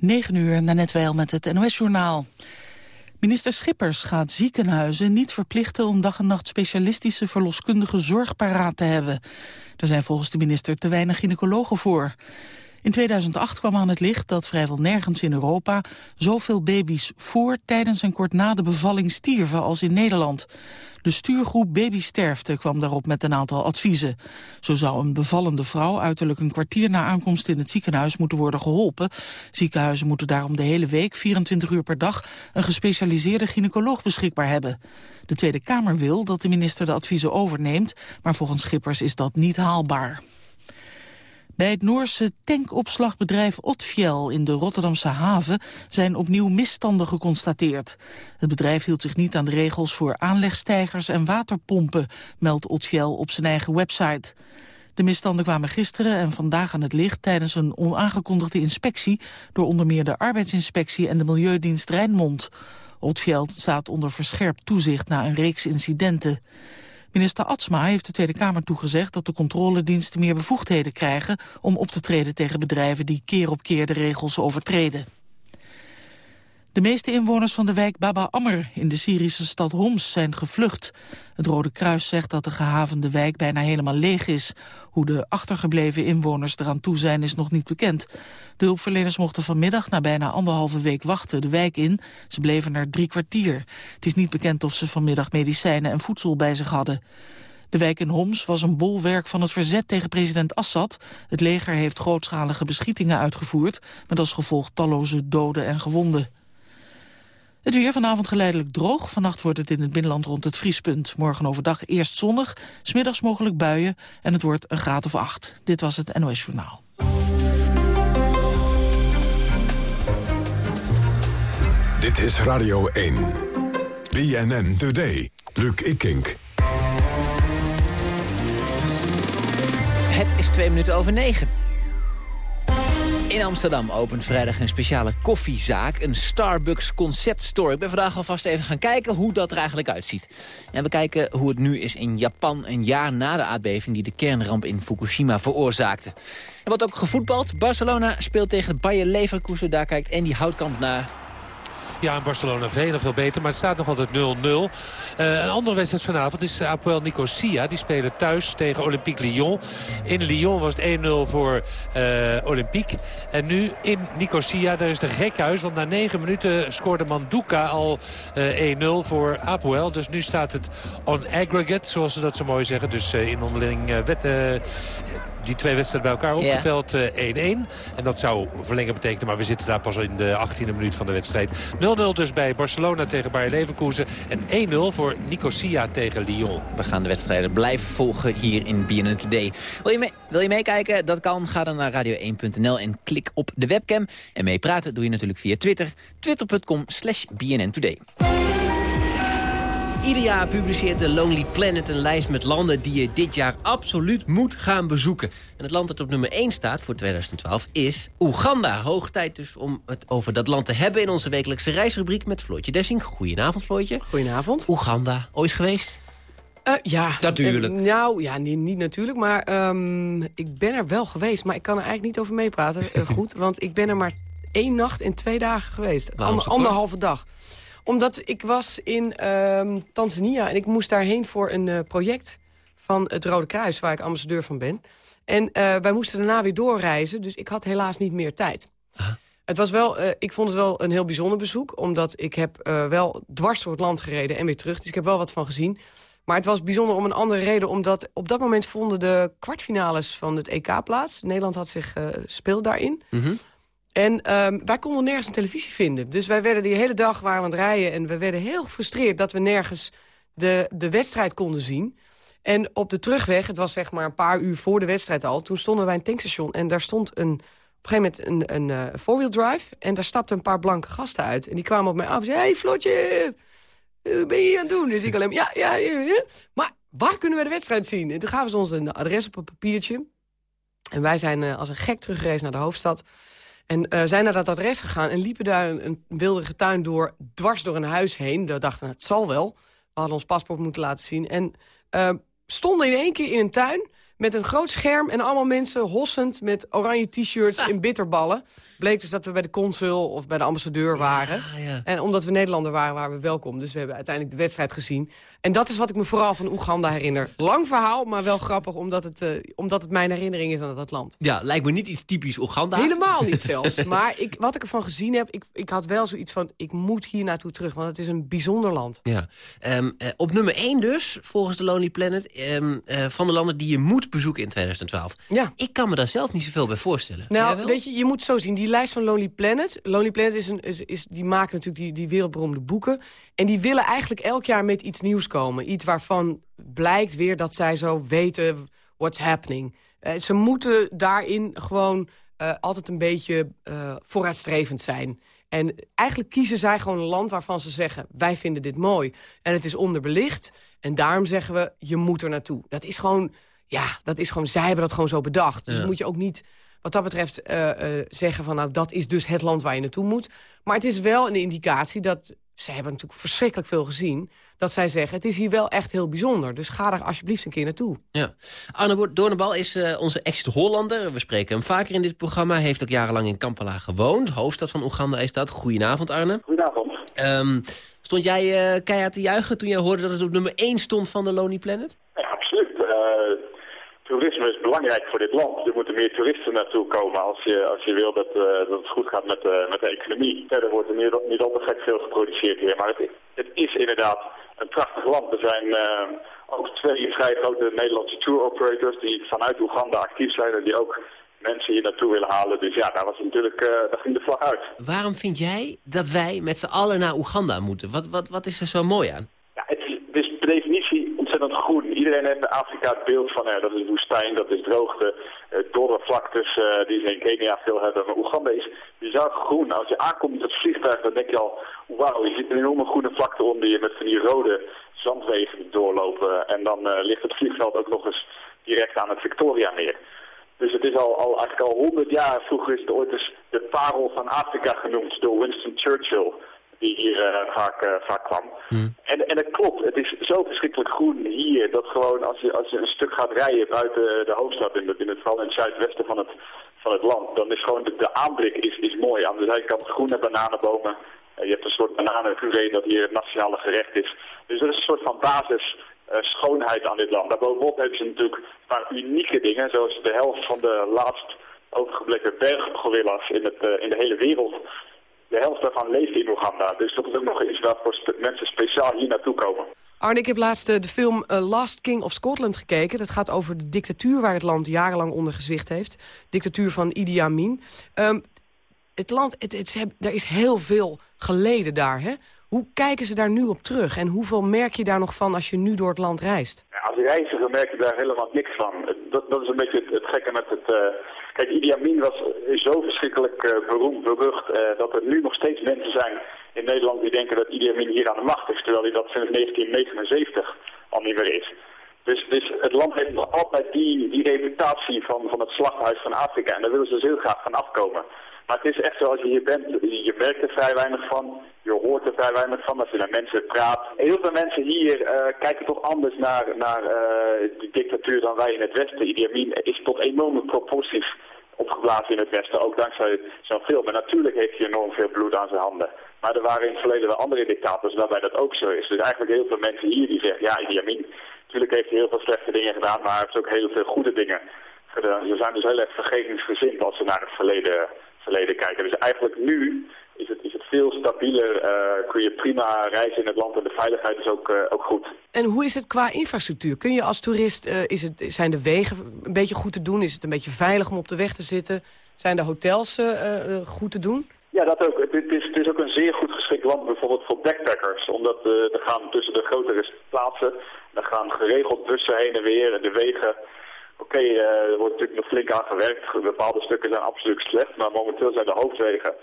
9 uur, net wel met het NOS-journaal. Minister Schippers gaat ziekenhuizen niet verplichten om dag en nacht specialistische verloskundige zorg paraat te hebben. Er zijn volgens de minister te weinig gynaecologen voor. In 2008 kwam aan het licht dat vrijwel nergens in Europa zoveel baby's voor, tijdens en kort na de bevalling stierven als in Nederland. De stuurgroep Babysterfte kwam daarop met een aantal adviezen. Zo zou een bevallende vrouw uiterlijk een kwartier na aankomst in het ziekenhuis moeten worden geholpen. Ziekenhuizen moeten daarom de hele week, 24 uur per dag, een gespecialiseerde gynaecoloog beschikbaar hebben. De Tweede Kamer wil dat de minister de adviezen overneemt, maar volgens Schippers is dat niet haalbaar. Bij het Noorse tankopslagbedrijf Otfiel in de Rotterdamse haven zijn opnieuw misstanden geconstateerd. Het bedrijf hield zich niet aan de regels voor aanlegstijgers en waterpompen, meldt Otfiel op zijn eigen website. De misstanden kwamen gisteren en vandaag aan het licht tijdens een onaangekondigde inspectie door onder meer de arbeidsinspectie en de Milieudienst Rijnmond. Otfiel staat onder verscherpt toezicht na een reeks incidenten. Minister Atsma heeft de Tweede Kamer toegezegd dat de controlediensten meer bevoegdheden krijgen om op te treden tegen bedrijven die keer op keer de regels overtreden. De meeste inwoners van de wijk Baba Ammer in de Syrische stad Homs zijn gevlucht. Het Rode Kruis zegt dat de gehavende wijk bijna helemaal leeg is. Hoe de achtergebleven inwoners eraan toe zijn is nog niet bekend. De hulpverleners mochten vanmiddag na bijna anderhalve week wachten de wijk in. Ze bleven er drie kwartier. Het is niet bekend of ze vanmiddag medicijnen en voedsel bij zich hadden. De wijk in Homs was een bolwerk van het verzet tegen president Assad. Het leger heeft grootschalige beschietingen uitgevoerd... met als gevolg talloze doden en gewonden. Het weer vanavond geleidelijk droog. Vannacht wordt het in het binnenland rond het vriespunt. Morgen overdag eerst zonnig, smiddags mogelijk buien... en het wordt een graad of acht. Dit was het NOS Journaal. Dit is Radio 1. BNN Today. Luc Ikink. Het is twee minuten over negen. In Amsterdam opent vrijdag een speciale koffiezaak, een Starbucks Concept Store. Ik ben vandaag alvast even gaan kijken hoe dat er eigenlijk uitziet. En we kijken hoe het nu is in Japan, een jaar na de aardbeving die de kernramp in Fukushima veroorzaakte. Er wordt ook gevoetbald. Barcelona speelt tegen Bayer Leverkusen. Daar kijkt Andy Houtkamp naar. Ja, in Barcelona veel veel beter. Maar het staat nog altijd 0-0. Uh, eh, een andere wedstrijd vanavond is Apoel Nicosia. Die spelen thuis tegen Olympique Lyon. In Lyon was het 1-0 voor uh, Olympique. En nu in Nicosia, daar is de gekhuis. Want na 9 minuten scoorde Manduka al uh, eh, 1-0 voor Apoel. Dus nu staat het on aggregate, zoals ze dat zo mooi zeggen. Dus in onderling wet die twee wedstrijden bij elkaar opgeteld 1-1. Eh, en dat zou verlengen betekenen, maar we zitten daar pas in de 18e minuut van de wedstrijd. 0-0 dus bij Barcelona tegen Bayer Leverkusen. En 1-0 voor Nicosia tegen Lyon. We gaan de wedstrijden blijven volgen hier in BNN Today. Wil je, mee, wil je meekijken? Dat kan. Ga dan naar radio1.nl en klik op de webcam. En meepraten doe je natuurlijk via Twitter. Twitter.com slash BNN Today. Ieder jaar publiceert de Lonely Planet een lijst met landen die je dit jaar absoluut moet gaan bezoeken. En het land dat op nummer 1 staat voor 2012 is Oeganda. Hoog tijd dus om het over dat land te hebben in onze wekelijkse reisrubriek met Floortje Dessing. Goedenavond Floortje. Goedenavond. Oeganda, ooit geweest? Uh, ja. Natuurlijk. Uh, nou, ja, niet, niet natuurlijk, maar um, ik ben er wel geweest. Maar ik kan er eigenlijk niet over meepraten, uh, goed. Want ik ben er maar één nacht en twee dagen geweest. Ander, anderhalve dag omdat ik was in uh, Tanzania en ik moest daarheen voor een uh, project van het Rode Kruis... waar ik ambassadeur van ben. En uh, wij moesten daarna weer doorreizen, dus ik had helaas niet meer tijd. Het was wel, uh, ik vond het wel een heel bijzonder bezoek... omdat ik heb wel dwars door het land gereden en weer terug. Dus ik heb wel wat van gezien. Maar het was bijzonder om een andere reden. Omdat op dat moment vonden de kwartfinales van het EK plaats. Nederland had zich speeld daarin. Mm en um, wij konden nergens een televisie vinden. Dus wij werden die hele dag waren aan het rijden... en we werden heel gefrustreerd dat we nergens de, de wedstrijd konden zien. En op de terugweg, het was zeg maar een paar uur voor de wedstrijd al... toen stonden wij een tankstation en daar stond een, op een gegeven moment een, een uh, four-wheel drive... en daar stapten een paar blanke gasten uit. En die kwamen op mij af en zeiden... hey, Flotje, wat ben je hier aan het doen? Dus ik alleen ja, ja, ja. Maar waar kunnen we de wedstrijd zien? En toen gaven ze ons een adres op een papiertje. En wij zijn uh, als een gek teruggereisd naar de hoofdstad... En uh, zijn naar dat adres gegaan en liepen daar een, een wilderige tuin door, dwars door een huis heen. We dachten, het zal wel. We hadden ons paspoort moeten laten zien. En uh, stonden in één keer in een tuin met een groot scherm en allemaal mensen hossend met oranje t-shirts in bitterballen. Bleek dus dat we bij de consul of bij de ambassadeur waren. En omdat we Nederlander waren, waren we welkom. Dus we hebben uiteindelijk de wedstrijd gezien. En dat is wat ik me vooral van Oeganda herinner. Lang verhaal, maar wel grappig, omdat het, uh, omdat het mijn herinnering is aan dat land. Ja, lijkt me niet iets typisch Oeganda. Helemaal niet zelfs. maar ik, wat ik ervan gezien heb, ik, ik had wel zoiets van... ik moet hier naartoe terug, want het is een bijzonder land. Ja. Um, uh, op nummer 1 dus, volgens de Lonely Planet... Um, uh, van de landen die je moet bezoeken in 2012. Ja. Ik kan me daar zelf niet zoveel bij voorstellen. Nou, weet je, je moet zo zien, die lijst van Lonely Planet... Lonely Planet is een, is, is, die maken natuurlijk die, die wereldberoemde boeken... en die willen eigenlijk elk jaar met iets nieuws komen. Iets waarvan blijkt weer dat zij zo weten what's happening. Uh, ze moeten daarin gewoon uh, altijd een beetje uh, vooruitstrevend zijn. En eigenlijk kiezen zij gewoon een land waarvan ze zeggen... wij vinden dit mooi en het is onderbelicht. En daarom zeggen we, je moet er naartoe. Dat is gewoon, ja, dat is gewoon, zij hebben dat gewoon zo bedacht. Dus moet je ook niet wat dat betreft uh, uh, zeggen van... nou, dat is dus het land waar je naartoe moet. Maar het is wel een indicatie dat... zij hebben natuurlijk verschrikkelijk veel gezien... dat zij zeggen, het is hier wel echt heel bijzonder. Dus ga daar alsjeblieft een keer naartoe. Ja. Arne Doornbal is uh, onze ex-Hollander. We spreken hem vaker in dit programma. Hij heeft ook jarenlang in Kampala gewoond. Hoofdstad van Oeganda is dat. Goedenavond, Arne. Goedenavond. Um, stond jij keihard te juichen toen jij hoorde dat het op nummer 1 stond van de Lonely Planet? Ja, absoluut toerisme is belangrijk voor dit land. Er moeten meer toeristen naartoe komen als je, als je wil dat, uh, dat het goed gaat met, uh, met de economie. Verder wordt er niet, niet al te gek veel geproduceerd hier. Maar het, het is inderdaad een prachtig land. Er zijn uh, ook twee vrij grote Nederlandse tour operators die vanuit Oeganda actief zijn en die ook mensen hier naartoe willen halen. Dus ja, daar, was natuurlijk, daar ging de vlag uit. Waarom vind jij dat wij met z'n allen naar Oeganda moeten? Wat, wat, wat is er zo mooi aan? Ja, het is, het is per definitie ontzettend groen. Iedereen heeft in Afrika het beeld van, ja, dat is woestijn, dat is droogte, uh, dorre vlaktes uh, die ze in Kenia veel hebben. Maar Oeganda is bizar groen. Als je aankomt met het vliegtuig, dan denk je al, wauw, je ziet een enorme groene vlakte onder je met van die rode zandwegen doorlopen. En dan ligt het vliegveld ook nog eens direct aan het Victoria meer. Dus het is al, al eigenlijk al honderd jaar, vroeger is het ooit eens de parel van Afrika genoemd door Winston Churchill die hier uh, vaak, uh, vaak kwam. Hmm. En, en het klopt, het is zo verschrikkelijk groen hier, dat gewoon als je, als je een stuk gaat rijden buiten de hoofdstad, in het, in het, vooral in het zuidwesten van het, van het land, dan is gewoon de, de aanblik is, is mooi. Aan de zijkant groene bananenbomen, uh, je hebt een soort bananenpuree dat hier het nationale gerecht is. Dus er is een soort van basis schoonheid aan dit land. Daarbovenop hebben ze natuurlijk een paar unieke dingen, zoals de helft van de laatst overgebleven berggorilla's in, het, in de hele wereld de helft daarvan leeft in Oeganda. Dus dat is ook nog iets waarvoor mensen speciaal hier naartoe komen. Arne, ik heb laatst de film uh, Last King of Scotland gekeken. Dat gaat over de dictatuur waar het land jarenlang onder gezwicht heeft. Dictatuur van Idi Amin. Um, het land, het, het, er is heel veel geleden daar. Hè? Hoe kijken ze daar nu op terug? En hoeveel merk je daar nog van als je nu door het land reist? Als reiziger merk je daar helemaal niks van. Dat, is een beetje het, gekke met het... Uh, kijk, Idi Amin was zo verschrikkelijk uh, beroemd, berucht... Uh, dat er nu nog steeds mensen zijn in Nederland die denken dat Idi Amin hier aan de macht is... terwijl hij dat sinds 1979 al niet meer is. Dus, dus het land heeft nog altijd die, die reputatie van, van het slachthuis van Afrika. En daar willen ze dus heel graag van afkomen. Maar het is echt zo, als je hier bent, je merkt er vrij weinig van. Je hoort er vrij weinig van als je naar mensen praat. heel veel mensen hier uh, kijken toch anders naar, naar uh, die dictatuur dan wij in het Westen. Idi Amin is tot enorme proporties opgeblazen in het Westen, ook dankzij zo'n film. En natuurlijk heeft hij enorm veel bloed aan zijn handen. Maar er waren in het verleden wel andere dictators waarbij dat ook zo is. Dus eigenlijk heel veel mensen hier die zeggen, ja, Idi Amin, natuurlijk heeft hij heel veel slechte dingen gedaan, maar hij heeft ook heel veel goede dingen gedaan. Ze zijn dus heel erg vergevingsgezind als ze naar het verleden verleden kijken. Dus eigenlijk nu is het, is het veel stabieler, uh, kun je prima reizen in het land en de veiligheid is ook, uh, ook goed. En hoe is het qua infrastructuur? Kun je als toerist, uh, is het, zijn de wegen een beetje goed te doen? Is het een beetje veilig om op de weg te zitten? Zijn de hotels goed te doen? Ja, dat ook. Het, is, het is ook een zeer goed geschikt land bijvoorbeeld voor backpackers. Omdat er gaan tussen de grotere plaatsen, er gaan geregeld bussen heen en weer en de wegen Oké, uh, er wordt natuurlijk nog flink aan gewerkt. Bepaalde stukken zijn absoluut slecht, maar momenteel zijn de hoofdwegen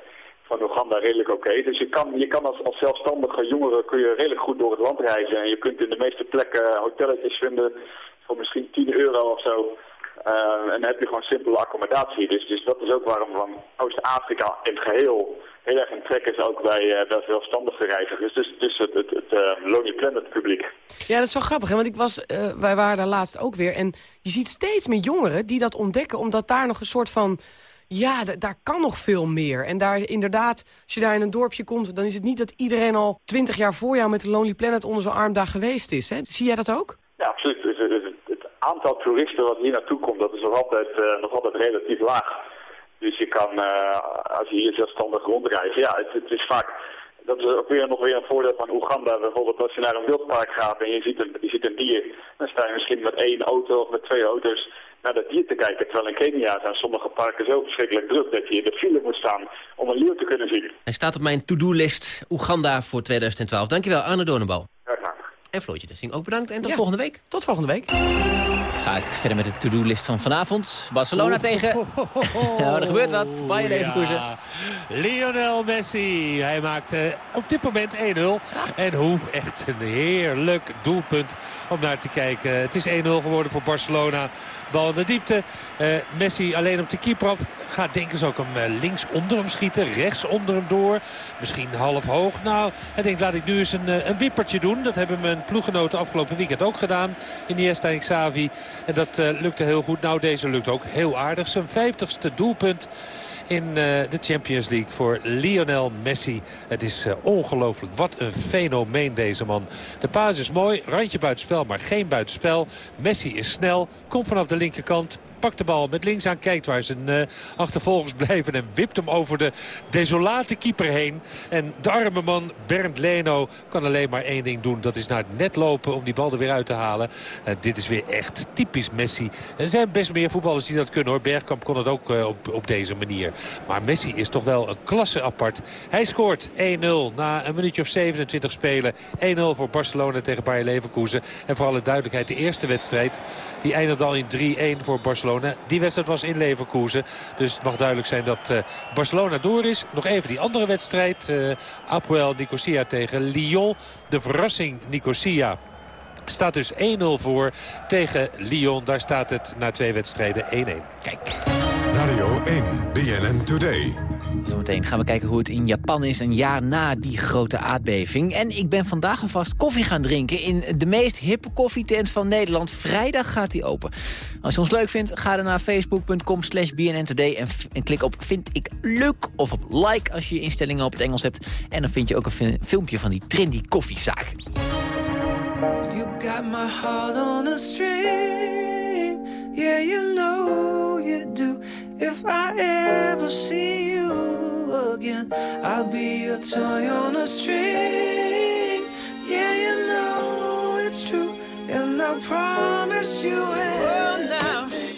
van Oeganda redelijk oké. Dus je kan, je kan als, als zelfstandige jongere kun je redelijk goed door het land reizen. En je kunt in de meeste plekken hotelletjes vinden voor misschien 10 euro of zo. Uh, en dan heb je gewoon simpele accommodatie. Dus, dus dat is ook waarom van Oost-Afrika in het geheel heel erg in trek is ook bij, uh, bij zelfstandige reizigers. Dus, dus het, het, het Lonely Planet publiek. Ja, dat is wel grappig. Hè? Want ik was, wij waren daar laatst ook weer. En je ziet steeds meer jongeren die dat ontdekken. Omdat daar nog een soort van ja, daar kan nog veel meer. En daar inderdaad, als je daar in een dorpje komt... dan is het niet dat iedereen al twintig jaar voor jou... met de Lonely Planet onder zijn arm daar geweest is. Hè? Zie jij dat ook? Ja, absoluut. Dus, dus het aantal toeristen wat hier naartoe komt... dat is nog altijd, nog altijd relatief laag. Dus je kan, uh, als je hier zelfstandig rondreist... ja, het, het is vaak dat is ook weer nog weer een voordeel van Oeganda. Bijvoorbeeld als je naar een wildpark gaat en je ziet een, je ziet een dier, dan sta je misschien met één auto of met twee auto's naar dat dier te kijken. Terwijl in Kenia zijn sommige parken zo verschrikkelijk druk dat je in de file moet staan om een leeuw te kunnen zien. Hij staat op mijn to-do-list Oeganda voor 2012. Dankjewel, Arne Donenbal. Ja, graag. En Floortje Dessing ook bedankt en tot volgende week. Tot volgende week. Ga ik verder met de to-do-list van vanavond. Barcelona tegen... Oh, er gebeurt wat. Bayern Leverkusen. Ja. Lionel Messi. Hij maakt op dit moment 1-0. En hoe? Echt een heerlijk doelpunt om naar te kijken. Het is 1-0 geworden voor Barcelona. Bal in de diepte. Uh, Messi alleen op de keeper af. Gaat denken ze ook hem uh, links onder hem schieten. Rechts onder hem door. Misschien half hoog. Nou, hij denkt laat ik nu eens een, uh, een wippertje doen. Dat hebben mijn ploeggenoten afgelopen weekend ook gedaan. In Iniesta en Xavi. En dat lukte heel goed. Nou, deze lukt ook heel aardig. Zijn vijftigste doelpunt in uh, de Champions League voor Lionel Messi. Het is uh, ongelooflijk. Wat een fenomeen deze man. De paas is mooi, randje buitenspel, maar geen buitenspel. Messi is snel, komt vanaf de linkerkant pakt de bal met links aan, kijkt waar zijn uh, achtervolgers blijven... en wipt hem over de desolate keeper heen. En de arme man Bernd Leno kan alleen maar één ding doen. Dat is naar het net lopen om die bal er weer uit te halen. Dit is weer echt typisch Messi. Er zijn best meer voetballers die dat kunnen hoor. Bergkamp kon het ook uh, op, op deze manier. Maar Messi is toch wel een klasse apart. Hij scoort 1-0 na een minuutje of 27 spelen. 1-0 voor Barcelona tegen Bayer Leverkusen. En voor alle duidelijkheid de eerste wedstrijd. Die eindigt al in 3-1 voor Barcelona. Die wedstrijd was in Leverkusen. Dus het mag duidelijk zijn dat uh, Barcelona door is. Nog even die andere wedstrijd. Uh, Apoel Nicosia tegen Lyon. De verrassing Nicosia staat dus 1-0 voor tegen Lyon. Daar staat het na twee wedstrijden 1-1. Kijk. Radio 1, BNN Today. Zometeen gaan we kijken hoe het in Japan is een jaar na die grote aardbeving. En ik ben vandaag alvast koffie gaan drinken in de meest hippe koffietent van Nederland. Vrijdag gaat die open. Als je ons leuk vindt, ga dan naar facebook.com slash bnntoday en, en klik op vind ik leuk of op like als je je instellingen op het Engels hebt. En dan vind je ook een filmpje van die trendy koffiezaak. You got my heart on. Yeah, you know you do. If I ever see you again, I'll be your toy on a string. Yeah, you know it's true, and I promise you it. Oh, well, now.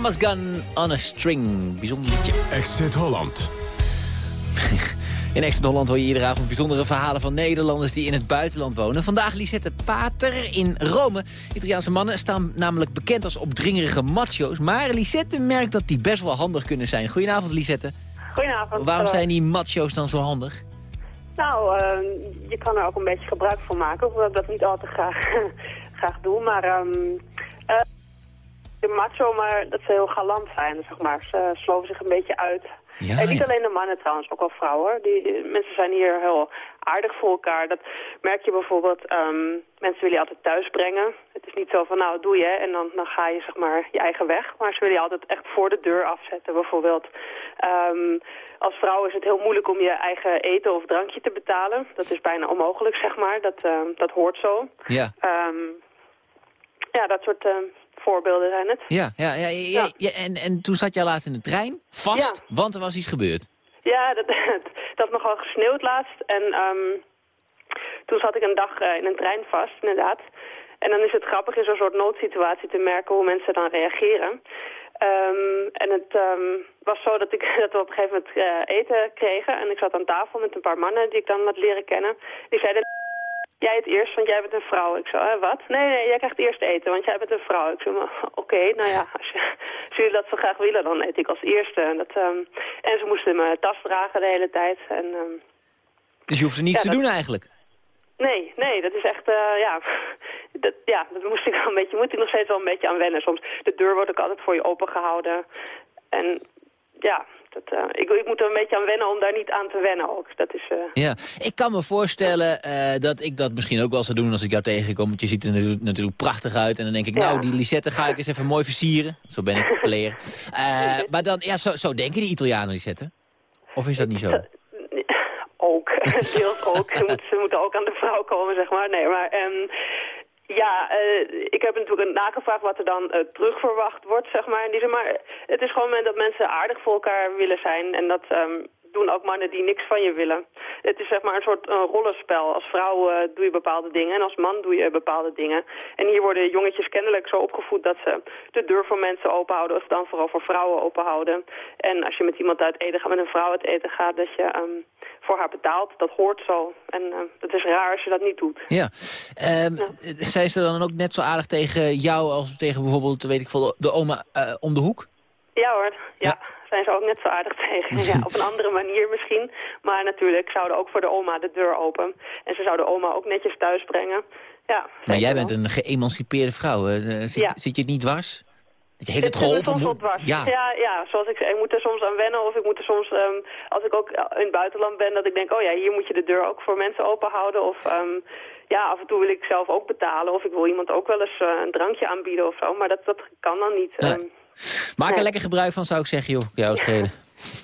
Mama's Gun on a String. Bijzonder liedje. Exit Holland. In Exit Holland hoor je iedere avond bijzondere verhalen van Nederlanders die in het buitenland wonen. Vandaag Lisette Pater in Rome. Italiaanse mannen staan namelijk bekend als opdringerige macho's. Maar Lisette merkt dat die best wel handig kunnen zijn. Goedenavond Lisette. Goedenavond. Waarom Hallo. zijn die macho's dan zo handig? Nou, eh, je kan er ook een beetje gebruik van maken. Hoewel ik dat niet al te graag, graag doe. Maar ehm eh, de macho, maar dat ze heel galant zijn, zeg maar. Ze sloven zich een beetje uit. Ja, en niet ja. alleen de mannen trouwens, ook wel vrouwen. Die, mensen zijn hier heel aardig voor elkaar. Dat merk je bijvoorbeeld, ehm, mensen willen je altijd thuis brengen. Het is niet zo van, nou, doe je en dan, dan ga je zeg maar je eigen weg. Maar ze willen je altijd echt voor de deur afzetten, bijvoorbeeld. Ehm, als vrouw is het heel moeilijk om je eigen eten of drankje te betalen. Dat is bijna onmogelijk, zeg maar. Dat, ehm, dat hoort zo. Ja. Ja, dat soort voorbeelden zijn het. Ja, ja, ja, ja, Ja. ja, en, en toen zat jij laatst in de trein, vast, want er was iets gebeurd. Ja, dat, dat had nogal gesneeuwd laatst. En ehm, toen zat ik een dag eh, in een trein vast, inderdaad. En dan is het grappig in zo'n soort noodsituatie te merken hoe mensen dan reageren. Ehm, en het ehm, was zo dat, ik, dat we op een gegeven moment eh, eten kregen. En ik zat aan tafel met een paar mannen die ik dan had leren kennen. Die zeiden, jij het eerst, want jij bent een vrouw. Ik zei, "Eh, wat? Nee, nee, jij krijgt eerst eten, want jij bent een vrouw. Ik zei, "Maar, oké, nou ja, als, je, als jullie dat zo graag willen, dan eet ik als eerste. En, dat, ehm, en ze moesten mijn tas dragen de hele tijd. En, ehm, Dus je hoeft er niets Ja, te dat- doen eigenlijk. nee, nee, dat is echt, eh, ja, dat, ja, dat moest ik wel een beetje, moet ik nog steeds wel een beetje aan wennen. Soms, de deur wordt ook altijd voor je open gehouden. En ja, dat, eh, ik, ik moet er een beetje aan wennen om daar niet aan te wennen ook. Dat is, eh, Ja, ik kan me voorstellen eh, dat ik dat misschien ook wel zou doen als ik jou tegenkom. Want je ziet er natuurlijk, prachtig uit. En dan denk ik, Ja. nou, die Lisette ga ik eens even mooi versieren. Zo ben ik player. Maar dan, ja, zo, zo denken die Italianen, Lisette. Of is dat niet zo? ook, deels ook. Ze moeten ook aan de vrouw komen, zeg maar. Nee, maar ehm, ja, eh, ik heb natuurlijk nagevraagd wat er dan eh, terug verwacht wordt, zeg maar. Die maar het is gewoon moment dat mensen aardig voor elkaar willen zijn. En dat ehm, doen ook mannen die niks van je willen. Het is zeg maar een soort een rollenspel. Als vrouw eh, doe je bepaalde dingen en als man doe je bepaalde dingen. En hier worden jongetjes kennelijk zo opgevoed dat ze de deur voor mensen openhouden. Of dan vooral voor vrouwen openhouden. En als je met iemand uit eten gaat, met een vrouw uit eten gaat, dat je ehm, voor haar betaalt. Dat hoort zo. En uh, het is raar als je dat niet doet. Ja. Um, ja. Zijn ze dan ook net zo aardig tegen jou als tegen bijvoorbeeld, weet ik veel, de oma uh, om de hoek? Ja hoor, ja. ja. Zijn ze ook net zo aardig tegen. Ja, op een andere manier misschien. Maar natuurlijk zouden ook voor de oma de deur open. En ze zouden oma ook netjes thuis brengen. Ja, maar jij bent een geëmancipeerde vrouw. Uh, zit, ja. zit je het niet dwars? Je heeft het, geholpen. soms dwars. Ja. ja. Ja, zoals ik zei, ik moet er soms aan wennen. Of ik moet er soms, um, als ik ook in het buitenland ben, dat ik denk, oh ja, hier moet je de deur ook voor mensen open houden. Of um, ja, af en toe wil ik zelf ook betalen. Of ik wil iemand ook wel eens uh, een drankje aanbieden of zo. Maar dat, dat kan dan niet. Um, Maak er lekker gebruik van, zou ik zeggen, joh. Jou schelen.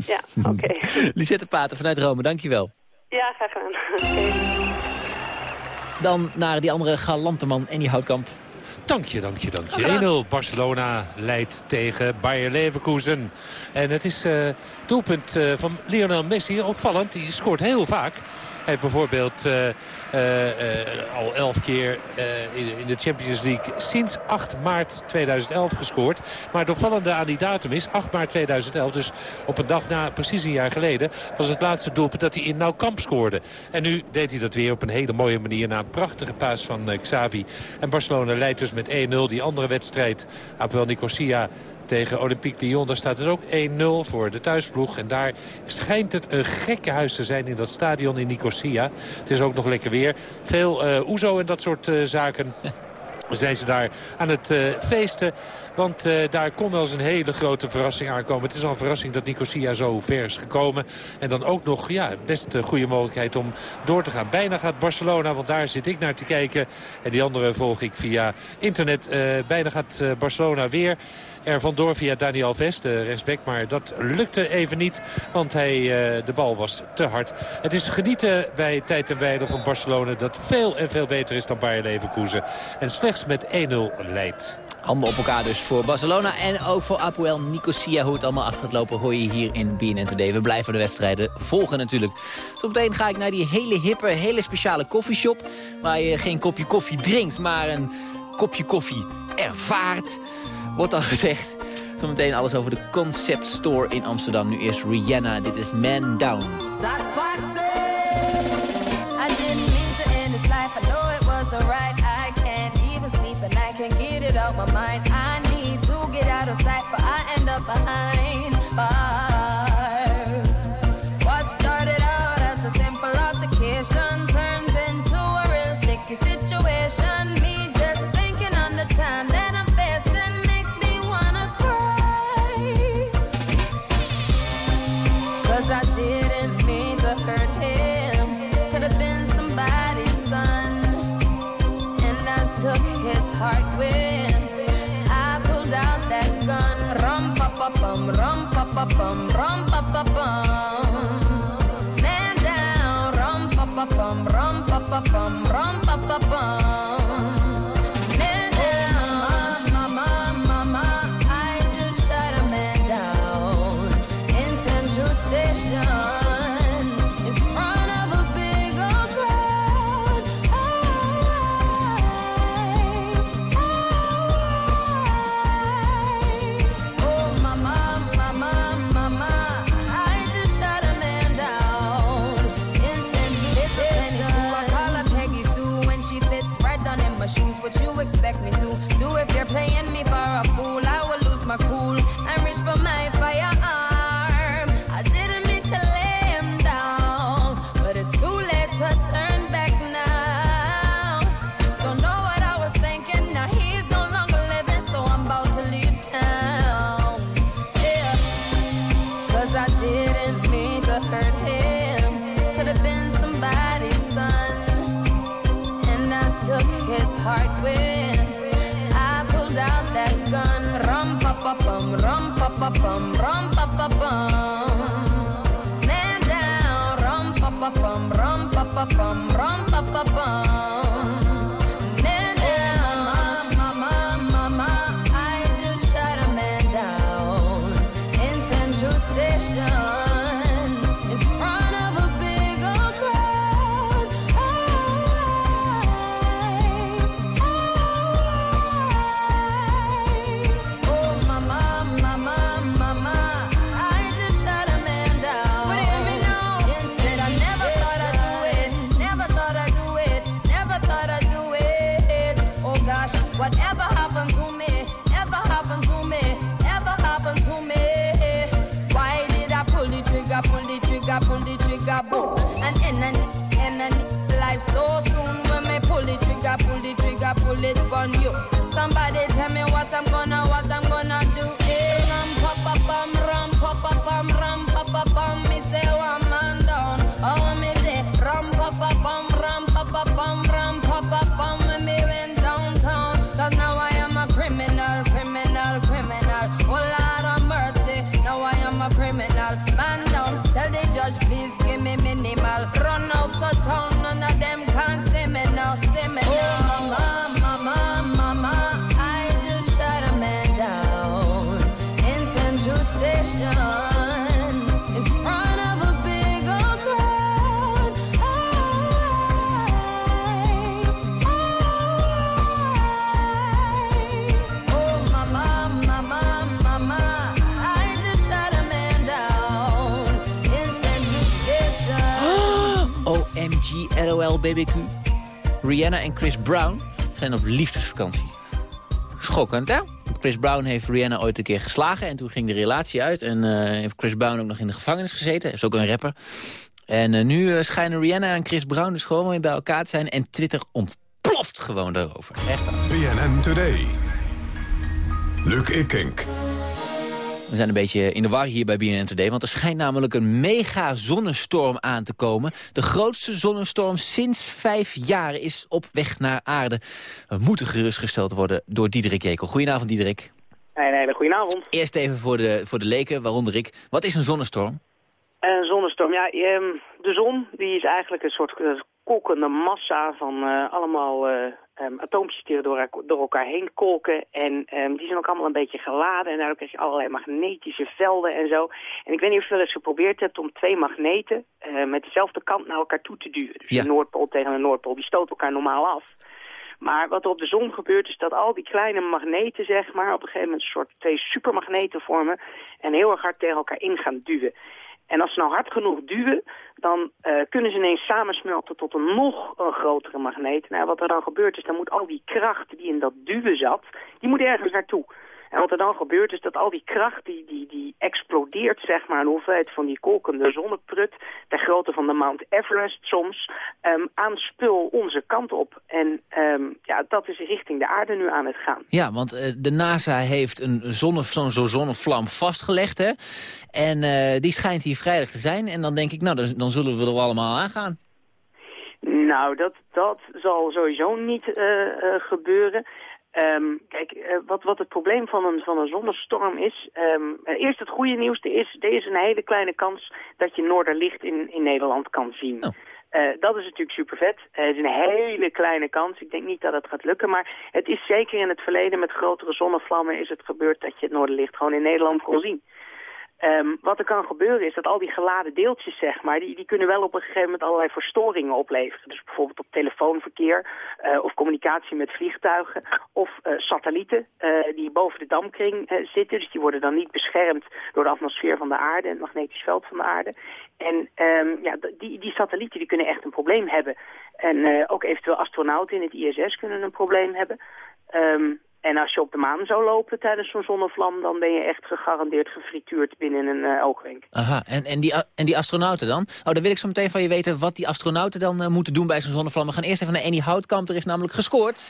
Ja, oké. Okay. Lisette Pater vanuit Rome, dankjewel. Ja, graag gedaan. Okay. Dan naar die andere galante man, Andy Houtkamp. Dank je, dank je, dank je. 1-0 Barcelona leidt tegen Bayer Leverkusen. En het is uh, doelpunt uh, van Lionel Messi. Opvallend, die scoort heel vaak. Hij heeft bijvoorbeeld uh, uh, al elf keer in, de Champions League sinds 8 maart 2011 gescoord. Maar het opvallende aan die datum is 8 maart 2011, dus op een dag na, precies een jaar geleden... was het laatste doelpunt dat hij in Nou Kamp scoorde. En nu deed hij dat weer op een hele mooie manier na een prachtige paas van Xavi. En Barcelona leidt dus met 1-0 die andere wedstrijd. Apoel Nicosia tegen Olympique Lyon. Daar staat het ook 1-0 voor de thuisploeg. En daar schijnt het een gekke huis te zijn in dat stadion in Nicosia. Het is ook nog lekker weer. Veel uh, oezo en dat soort uh, zaken zijn ze daar aan het uh, feesten. Want uh, daar kon wel eens een hele grote verrassing aankomen. Het is al een verrassing dat Nicosia zo ver is gekomen. En dan ook nog ja, best een goede mogelijkheid om door te gaan. Bijna gaat Barcelona, want daar zit ik naar te kijken. En die andere volg ik via internet. Uh, bijna gaat Barcelona weer er vandoor via Daniel Vest, de rechtsback. Maar dat lukte even niet, want hij, de bal was te hard. Het is genieten bij tijd en wijde van Barcelona... dat veel en veel beter is dan Bayer Leverkusen. En slechts met 1-0 leidt. Handen op elkaar dus voor Barcelona en ook voor Apoel Nicosia. Hoe het allemaal achter gaat lopen hoor je hier in BNN Today. We blijven de wedstrijden volgen natuurlijk. Zometeen ga ik naar die hele hippe, hele speciale koffieshop... waar je geen kopje koffie drinkt, maar een kopje koffie ervaart. Wordt al gezegd. Zometeen alles over de Concept Store in Amsterdam. Nu eerst Rihanna, dit is Man Down. I didn't mean to end this life, I know it was alright. Can't get it out my mind. I need to get out of sight, but I end up behind bars. What started out as a simple altercation turns into a real sticky situation. Rum pa Rum pa pa pa pa bum, rum pa pa bum. Man down, rum pa pa bum, rum pa pa bum, pull it on you. Somebody tell me what I'm gonna, what I'm gonna do. Hey, ram pa pa bum, ram pa pa bum, ram pa pa bum. Me say one man down. Oh me say ram pa pa bum, ram pa pa bum, ram pa pa bum. When me went downtown, 'cause now I am a criminal, criminal, criminal. Oh Lord of mercy, now I am a criminal. Man down, tell the judge please give me minimal. Run out of town, BBQ. Rihanna en Chris Brown zijn op liefdesvakantie. Schokkend, hè? Chris Brown heeft Rihanna ooit een keer geslagen en toen ging de relatie uit. En eh, heeft Chris Brown ook nog in de gevangenis gezeten. Is ook een rapper. En eh, nu eh, schijnen Rihanna en Chris Brown dus gewoon weer bij elkaar te zijn. En Twitter ontploft gewoon daarover. Echt. BNN Today. Luc Ikink. We zijn een beetje in de war hier bij BNN Today, want er schijnt namelijk een mega zonnestorm aan te komen. De grootste zonnestorm sinds vijf jaar is op weg naar aarde. We moeten gerustgesteld worden door Diederik Jekel. Goedenavond Diederik. Een hele goedenavond. Eerst even voor de, voor de leken, waaronder ik. Wat is een zonnestorm? Een zonnestorm, ja, ehm, de zon die is eigenlijk een soort eh, kolkende massa van eh, allemaal eh, ehm, atoompjes die door, door elkaar heen kolken. En ehm, die zijn ook allemaal een beetje geladen en daardoor krijg je allerlei magnetische velden en zo. En ik weet niet of je wel eens geprobeerd hebt om twee magneten met dezelfde kant naar elkaar toe te duwen. Dus Ja. de Noordpool tegen de Noordpool, die stoten elkaar normaal af. Maar wat er op de zon gebeurt is dat al die kleine magneten, zeg maar, op een gegeven moment een soort twee supermagneten vormen en heel erg hard tegen elkaar in gaan duwen. En als ze nou hard genoeg duwen, dan eh, kunnen ze ineens samensmelten tot een nog een grotere magneet. Nou, wat er dan gebeurt is, dan moet al die kracht die in dat duwen zat, die moet ergens naartoe. En wat er dan gebeurt is dat al die kracht die, die, die explodeert, zeg maar, een hoeveelheid van die kolkende zonneprut, ter grootte van de Mount Everest soms, ehm, aan spul onze kant op. En ehm, ja, dat is richting de aarde nu aan het gaan. Ja, want eh, de NASA heeft een zonne, zo'n zo'n zonnevlam vastgelegd, hè? En eh, die schijnt hier vrijdag te zijn. En dan denk ik, nou, dan, dan zullen we er allemaal aangaan. Nou, dat, dat zal sowieso niet eh, gebeuren. Ehm, kijk, eh, wat, wat het probleem van een, van een zonnestorm is... ehm, eh, eerst het goede nieuws, er is, er is een hele kleine kans dat je Noorderlicht in, in Nederland kan zien. Oh. Eh, dat is natuurlijk super vet. het is een hele kleine kans. Ik denk niet dat het gaat lukken. Maar het is zeker in het verleden met grotere zonnevlammen is het gebeurd dat je het Noorderlicht gewoon in Nederland kon zien. Ehm, wat er kan gebeuren is dat al die geladen deeltjes, zeg maar, die, die kunnen wel op een gegeven moment allerlei verstoringen opleveren. Dus bijvoorbeeld op telefoonverkeer eh, of communicatie met vliegtuigen of eh, satellieten eh, die boven de damkring zitten. Dus die worden dan niet beschermd door de atmosfeer van de aarde en het magnetisch veld van de aarde. En ehm, ja, die, die satellieten die kunnen echt een probleem hebben. En ook eventueel astronauten in het ISS kunnen een probleem hebben. Ehm, en als je op de maan zou lopen tijdens zo'n zonnevlam... dan ben je echt gegarandeerd gefrituurd binnen een eh, oogwenk. Aha, en, en, die, en die astronauten dan? Oh, dan wil ik zo meteen van je weten wat die astronauten dan eh, moeten doen bij zo'n zonnevlam. We gaan eerst even naar Annie Houtkamp, er is namelijk gescoord.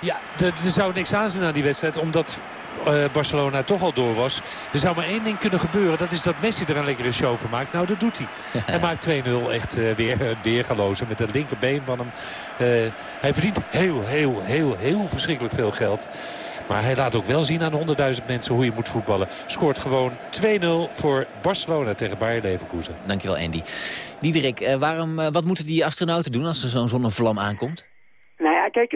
Ja, er, er zou niks aan zijn aan die wedstrijd. Omdat eh, Barcelona toch al door was. Er zou maar één ding kunnen gebeuren. Dat is dat Messi er een lekkere show van maakt. Nou, dat doet hij. Hij maakt 2-0 echt eh, weer weergaloos. Met het linkerbeen van hem. Eh, hij verdient heel, heel, heel, heel verschrikkelijk veel geld. Maar hij laat ook wel zien aan 100.000 mensen hoe je moet voetballen. Scoort gewoon 2-0 voor Barcelona tegen Bayer Leverkusen. Dankjewel Andy. Diederik, eh, waarom, eh, wat moeten die astronauten doen als er zo'n zonnevlam aankomt? Kijk,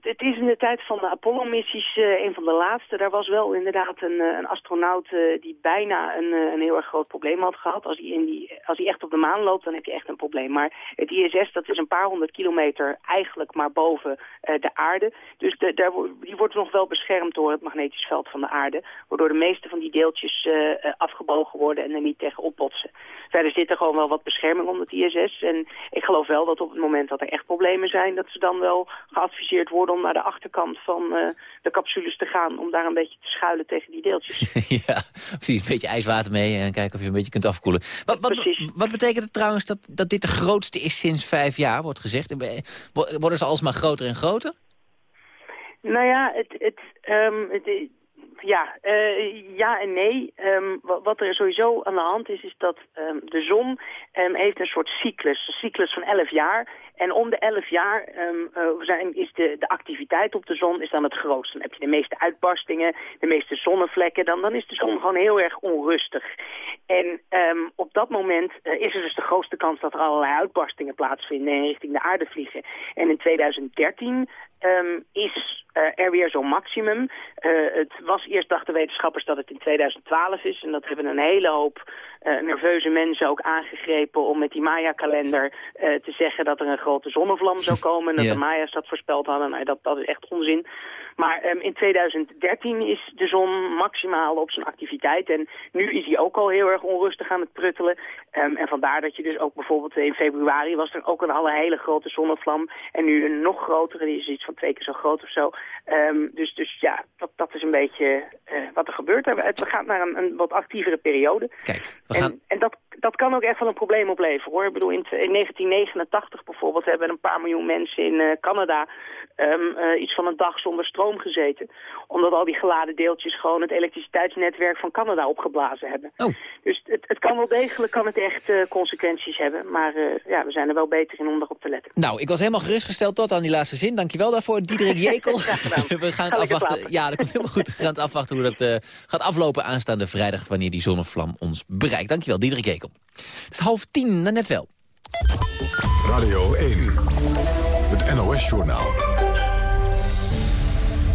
het is in de tijd van de Apollo-missies eh, een van de laatste. Daar was wel inderdaad een, eh, een astronaut eh, die bijna een, een heel erg groot probleem had gehad. Als hij, in die, als hij echt op de maan loopt, dan heb je echt een probleem. Maar het ISS, dat is een paar honderd kilometer eigenlijk maar boven de aarde. Dus daar, die wordt nog wel beschermd door het magnetisch veld van de aarde. Waardoor de meeste van die deeltjes afgebogen worden en er niet tegen opbotsen. Verder zit er gewoon wel wat bescherming om het ISS. En ik geloof wel dat op het moment dat er echt problemen zijn... dat ze dan wel geadviseerd worden om naar de achterkant van eh, de capsules te gaan... om daar een beetje te schuilen tegen die deeltjes. ja, precies. Een beetje ijswater mee en kijken of je een beetje kunt afkoelen. Wat, wat, wat betekent het trouwens dat, dat dit de grootste is sinds vijf jaar, wordt gezegd? Wo- Worden ze alsmaar groter en groter? Nou ja, het, het, ehm, het, eh, ja, eh, ja en nee. Ehm, wat, er sowieso aan de hand is, is dat ehm, de zon heeft een soort cyclus. Een cyclus van 11 jaar. En om de 11 jaar ehm, eh, zijn, is de, de activiteit op de zon is dan het grootst. Dan heb je de meeste uitbarstingen, de meeste zonnevlekken. Dan, dan is de zon gewoon heel erg onrustig. En ehm, op dat moment eh, is er dus de grootste kans dat er allerlei uitbarstingen plaatsvinden en richting de aarde vliegen. En in 2013 ehm, is eh, er weer zo'n maximum. Eh, het was eerst dachten wetenschappers dat het in 2012 is. En dat hebben een hele hoop eh, nerveuze mensen ook aangegrepen om met die Maya-kalender te zeggen dat er een grote zonnevlam zou komen. En dat de Maya's dat voorspeld hadden. Nou, dat, dat is echt onzin. Maar ehm, in 2013 is de zon maximaal op zijn activiteit. En nu is hij ook al heel erg onrustig aan het pruttelen. Ehm, en vandaar dat je dus ook bijvoorbeeld in februari was er ook een alle hele grote zonnevlam. En nu een nog grotere, die is iets van twee keer zo groot of zo. Ehm, dus, dus ja, dat, dat is een beetje eh, wat er gebeurt. We gaan naar een, een wat actievere periode. Kijk, we En, gaan... en dat, dat kan ook echt wel een probleem opleveren hoor. Ik bedoel, in, in 1989 bijvoorbeeld hebben een paar miljoen mensen in eh, Canada ehm, eh, iets van een dag zonder stroom gezeten. Omdat al die geladen deeltjes gewoon het elektriciteitsnetwerk van Canada opgeblazen hebben. Oh. Dus het, het kan wel degelijk kan het echt eh, consequenties hebben. Maar ja, we zijn er wel beter in om erop te letten. Nou, ik was helemaal gerustgesteld tot aan die laatste zin. Dankjewel daarvoor, Diederik Jekel. We gaan het afwachten. Ja, dat komt helemaal goed. We gaan het afwachten hoe dat gaat aflopen aanstaande vrijdag... wanneer die zonnevlam ons bereikt. Dankjewel, Diederik Jekel. Het is half tien, net wel. Radio 1. Het NOS-journaal.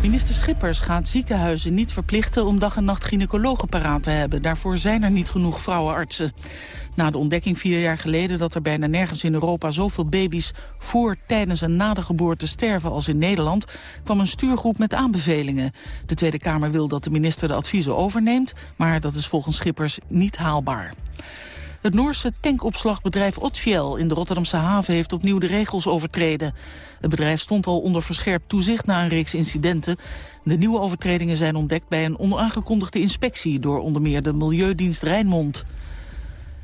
Minister Schippers gaat ziekenhuizen niet verplichten om dag en nacht gynaecologen paraat te hebben. Daarvoor zijn er niet genoeg vrouwenartsen. Na de ontdekking vier jaar geleden dat er bijna nergens in Europa zoveel baby's voor, tijdens en na de geboorte sterven als in Nederland, kwam een stuurgroep met aanbevelingen. De Tweede Kamer wil dat de minister de adviezen overneemt, maar dat is volgens Schippers niet haalbaar. Het Noorse tankopslagbedrijf Otfiel in de Rotterdamse haven heeft opnieuw de regels overtreden. Het bedrijf stond al onder verscherpt toezicht na een reeks incidenten. De nieuwe overtredingen zijn ontdekt bij een onaangekondigde inspectie door onder meer de Milieudienst Rijnmond.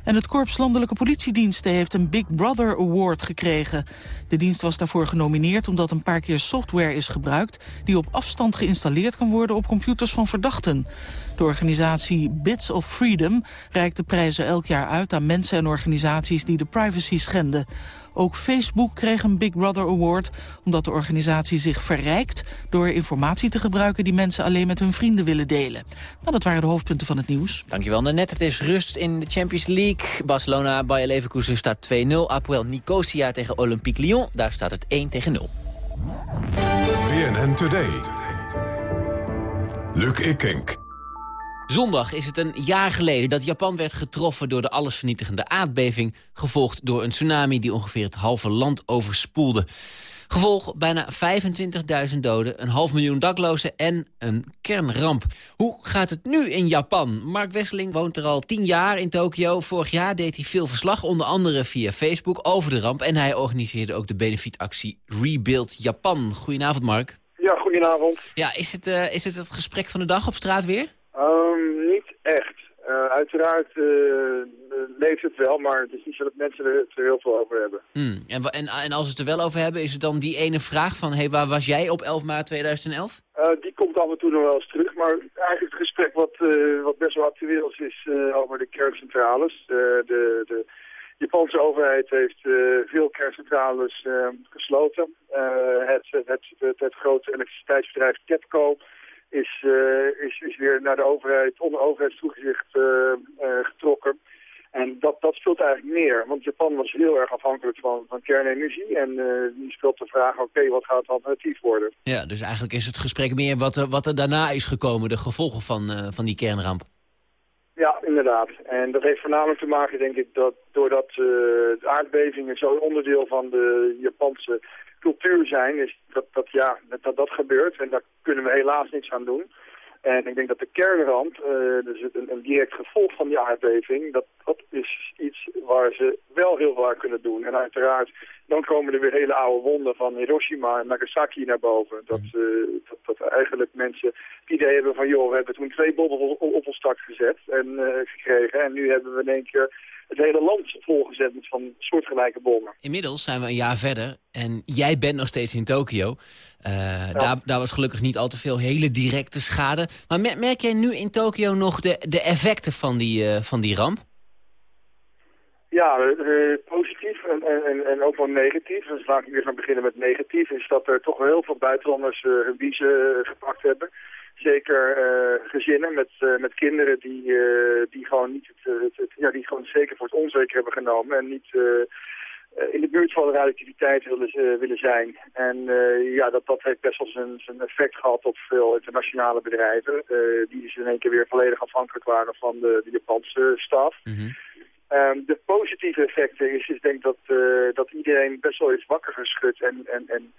En het Korps Landelijke Politiediensten heeft een Big Brother Award gekregen. De dienst was daarvoor genomineerd omdat een paar keer software is gebruikt... die op afstand geïnstalleerd kan worden op computers van verdachten. De organisatie Bits of Freedom reikt de prijzen elk jaar uit... aan mensen en organisaties die de privacy schenden. Ook Facebook kreeg een Big Brother Award... omdat de organisatie zich verrijkt door informatie te gebruiken... die mensen alleen met hun vrienden willen delen. Nou, dat waren de hoofdpunten van het nieuws. Dankjewel, Net. Het is rust in de Champions League. Barcelona, Bayer Leverkusen staat 2-0. Apoel Nicosia tegen Olympique Lyon. Daar staat het 1 tegen 0. BNN Today. Luc Ikink. Zondag is het een jaar geleden dat Japan werd getroffen door de allesvernietigende aardbeving... gevolgd door een tsunami die ongeveer het halve land overspoelde. Gevolg bijna 25.000 doden, een half miljoen daklozen en een kernramp. Hoe gaat het nu in Japan? Mark Wesseling woont er al tien jaar in Tokio. Vorig jaar deed hij veel verslag, onder andere via Facebook, over de ramp. En hij organiseerde ook de benefietactie Rebuild Japan. Goedenavond, Mark. Ja, goedenavond. Ja, is het, eh, is het het gesprek van de dag op straat weer? Ehm, niet echt. Eh, uiteraard eh, leeft het wel, maar het is niet zo dat mensen er, er heel veel over hebben. Hmm, En, en, en als we het er wel over hebben, is het dan die ene vraag van... Hey, waar was jij op 11 maart 2011? Eh, die komt af en toe nog wel eens terug, maar eigenlijk het gesprek wat, wat best wel actueel is, is over de kerncentrales. De, de Japanse overheid heeft veel kerncentrales gesloten. Het, het, het, het grote elektriciteitsbedrijf TEPCO is, eh, is, is weer naar de overheid, onder overheidstoegezicht eh, eh, getrokken. En dat, dat speelt eigenlijk meer, want Japan was heel erg afhankelijk van, van kernenergie. En eh, die speelt de vraag, oké, wat gaat het alternatief worden? Ja, dus eigenlijk is het gesprek meer wat er, wat er daarna is gekomen... de gevolgen van, van die kernramp. Ja, inderdaad. En dat heeft voornamelijk te maken, denk ik, dat doordat eh, de aardbevingen zo'n onderdeel van de Japanse cultuur zijn, is dat dat, ja, dat, dat dat gebeurt. En daar kunnen we helaas niets aan doen. En ik denk dat de kernramp, eh, dus een, een direct gevolg van die aardbeving, dat, dat is iets waar ze wel heel veel aan kunnen doen. En uiteraard, dan komen er weer hele oude wonden van Hiroshima en Nagasaki naar boven. Dat, eh, dat, dat eigenlijk mensen het idee hebben van, joh, we hebben toen twee bommen op, op ons dak gezet en eh, gekregen. En nu hebben we in één keer het hele land volgezet met van soortgelijke bommen. Inmiddels zijn we een jaar verder en jij bent nog steeds in Tokio. Eh, daar, daar was gelukkig niet al te veel hele directe schade. Maar mer- merk jij nu in Tokio nog de, de effecten van die, eh, van die ramp? Ja, eh, positief en, en, en- ook wel negatief. Dus laat ik weer gaan beginnen met negatief. Is dat er toch wel heel veel buitenlanders hun biezen eh, gepakt hebben. Zeker eh, gezinnen met, eh, met kinderen die, eh, die gewoon niet het, het, het- ja, die gewoon zeker voor het onzeker hebben genomen. En niet in de buurt van de radioactiviteit willen, willen zijn. En ja, dat, dat heeft best wel zijn, zijn effect gehad op veel internationale bedrijven. die dus in één keer weer volledig afhankelijk waren van de, de Japanse staf. Ehm, de positieve effecten is, is denk ik dat, dat iedereen best wel is wakker geschud. En, en, en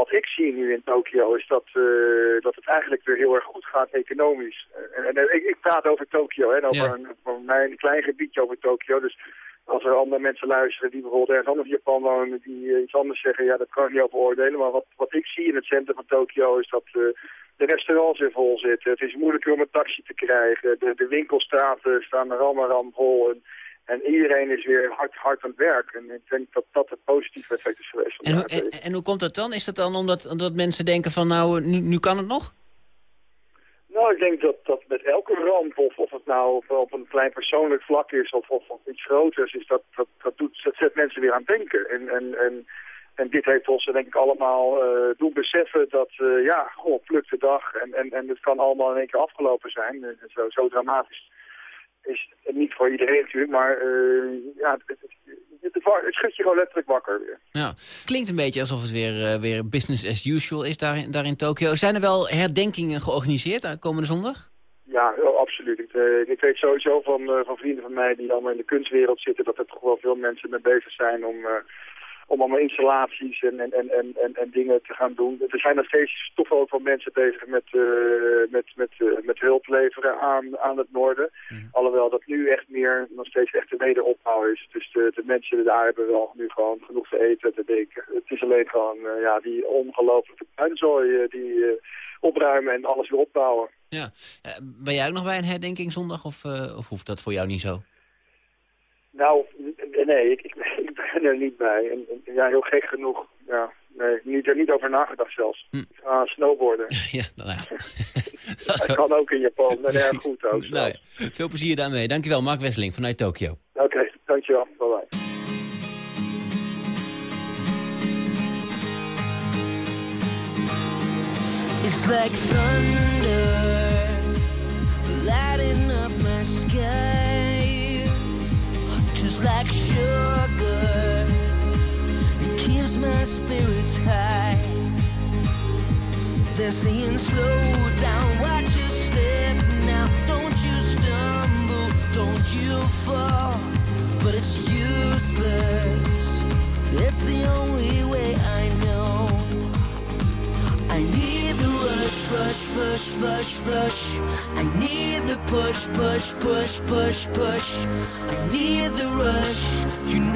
wat ik zie nu in Tokio is dat, eh, dat het eigenlijk weer heel erg goed gaat economisch. En, en, ik, ik praat over Tokio, hè, en over Ja. een, voor mij een klein gebiedje over Tokio. Dus als er andere mensen luisteren die bijvoorbeeld ergens anders in Japan wonen, die eh, iets anders zeggen, ja, dat kan ik niet over oordelen. Maar wat, wat ik zie in het centrum van Tokio is dat eh, de restaurants weer vol zitten. Het is moeilijker om een taxi te krijgen. De, de winkelstraten staan er allemaal ram vol. En, en iedereen is weer hard, hard aan het werk. En ik denk dat dat het positieve effect is geweest. En, hoe- en, en hoe komt dat dan? Is dat dan omdat, omdat mensen denken van nou, nu, nu kan het nog? Nou, ik denk dat, dat met elke ramp, of, of het nou op, op een klein persoonlijk vlak is of, of, of iets groters, is dat, dat, dat, doet, dat zet mensen weer aan het denken. En, en, en, en dit heeft ons denk ik allemaal eh, doen beseffen dat, eh, ja, goh, pluk de dag. En, en, en het kan allemaal in één keer afgelopen zijn. Zo, zo dramatisch is niet voor iedereen natuurlijk, maar eh, ja, het, het, schudt je gewoon letterlijk wakker weer. Ja. Klinkt een beetje alsof het weer, eh, weer business as usual is daar, in- daar in Tokio. Zijn er wel herdenkingen georganiseerd eh, komende zondag? Ja, oh, absoluut. Ik, ik weet sowieso van, van vrienden van mij die allemaal in de kunstwereld zitten... dat er toch wel veel mensen mee bezig zijn om, om allemaal installaties en, en, en, en, en, en dingen te gaan doen. Er zijn nog steeds toch wel ook wel mensen bezig met, eh, met, met, eh, met hulp leveren aan, aan het noorden. Alhoewel dat nu echt meer nog steeds echt de wederopbouw is. Dus de, de mensen daar hebben wel nu gewoon genoeg te eten te drinken. Het is alleen gewoon eh, ja, die ongelooflijke puinzooi die opruimen en alles weer opbouwen. Ja. Ben jij ook nog bij een herdenking zondag of, of hoeft dat voor jou niet zo? Nou, nee, ik, ik, er niet bij. En, en, ja, heel gek genoeg. Ja, nee, niet, er niet over nagedacht zelfs. Hm. Ik ga snowboarden. ja, nou ja. Dat kan ook in Japan. En erg goed ook. Nou, ja, veel plezier daarmee. Dankjewel, Mark Wesseling vanuit Tokio. Oké, dankjewel. Bye bye. It's like thunder lighting up my just like sugar. My spirits high. They're saying, slow down, watch your step now. Don't you stumble, don't you fall. But it's useless. It's the only way I know. I need the rush, rush, rush, rush, rush. I need the push, push, push, push, push. I need the rush. You know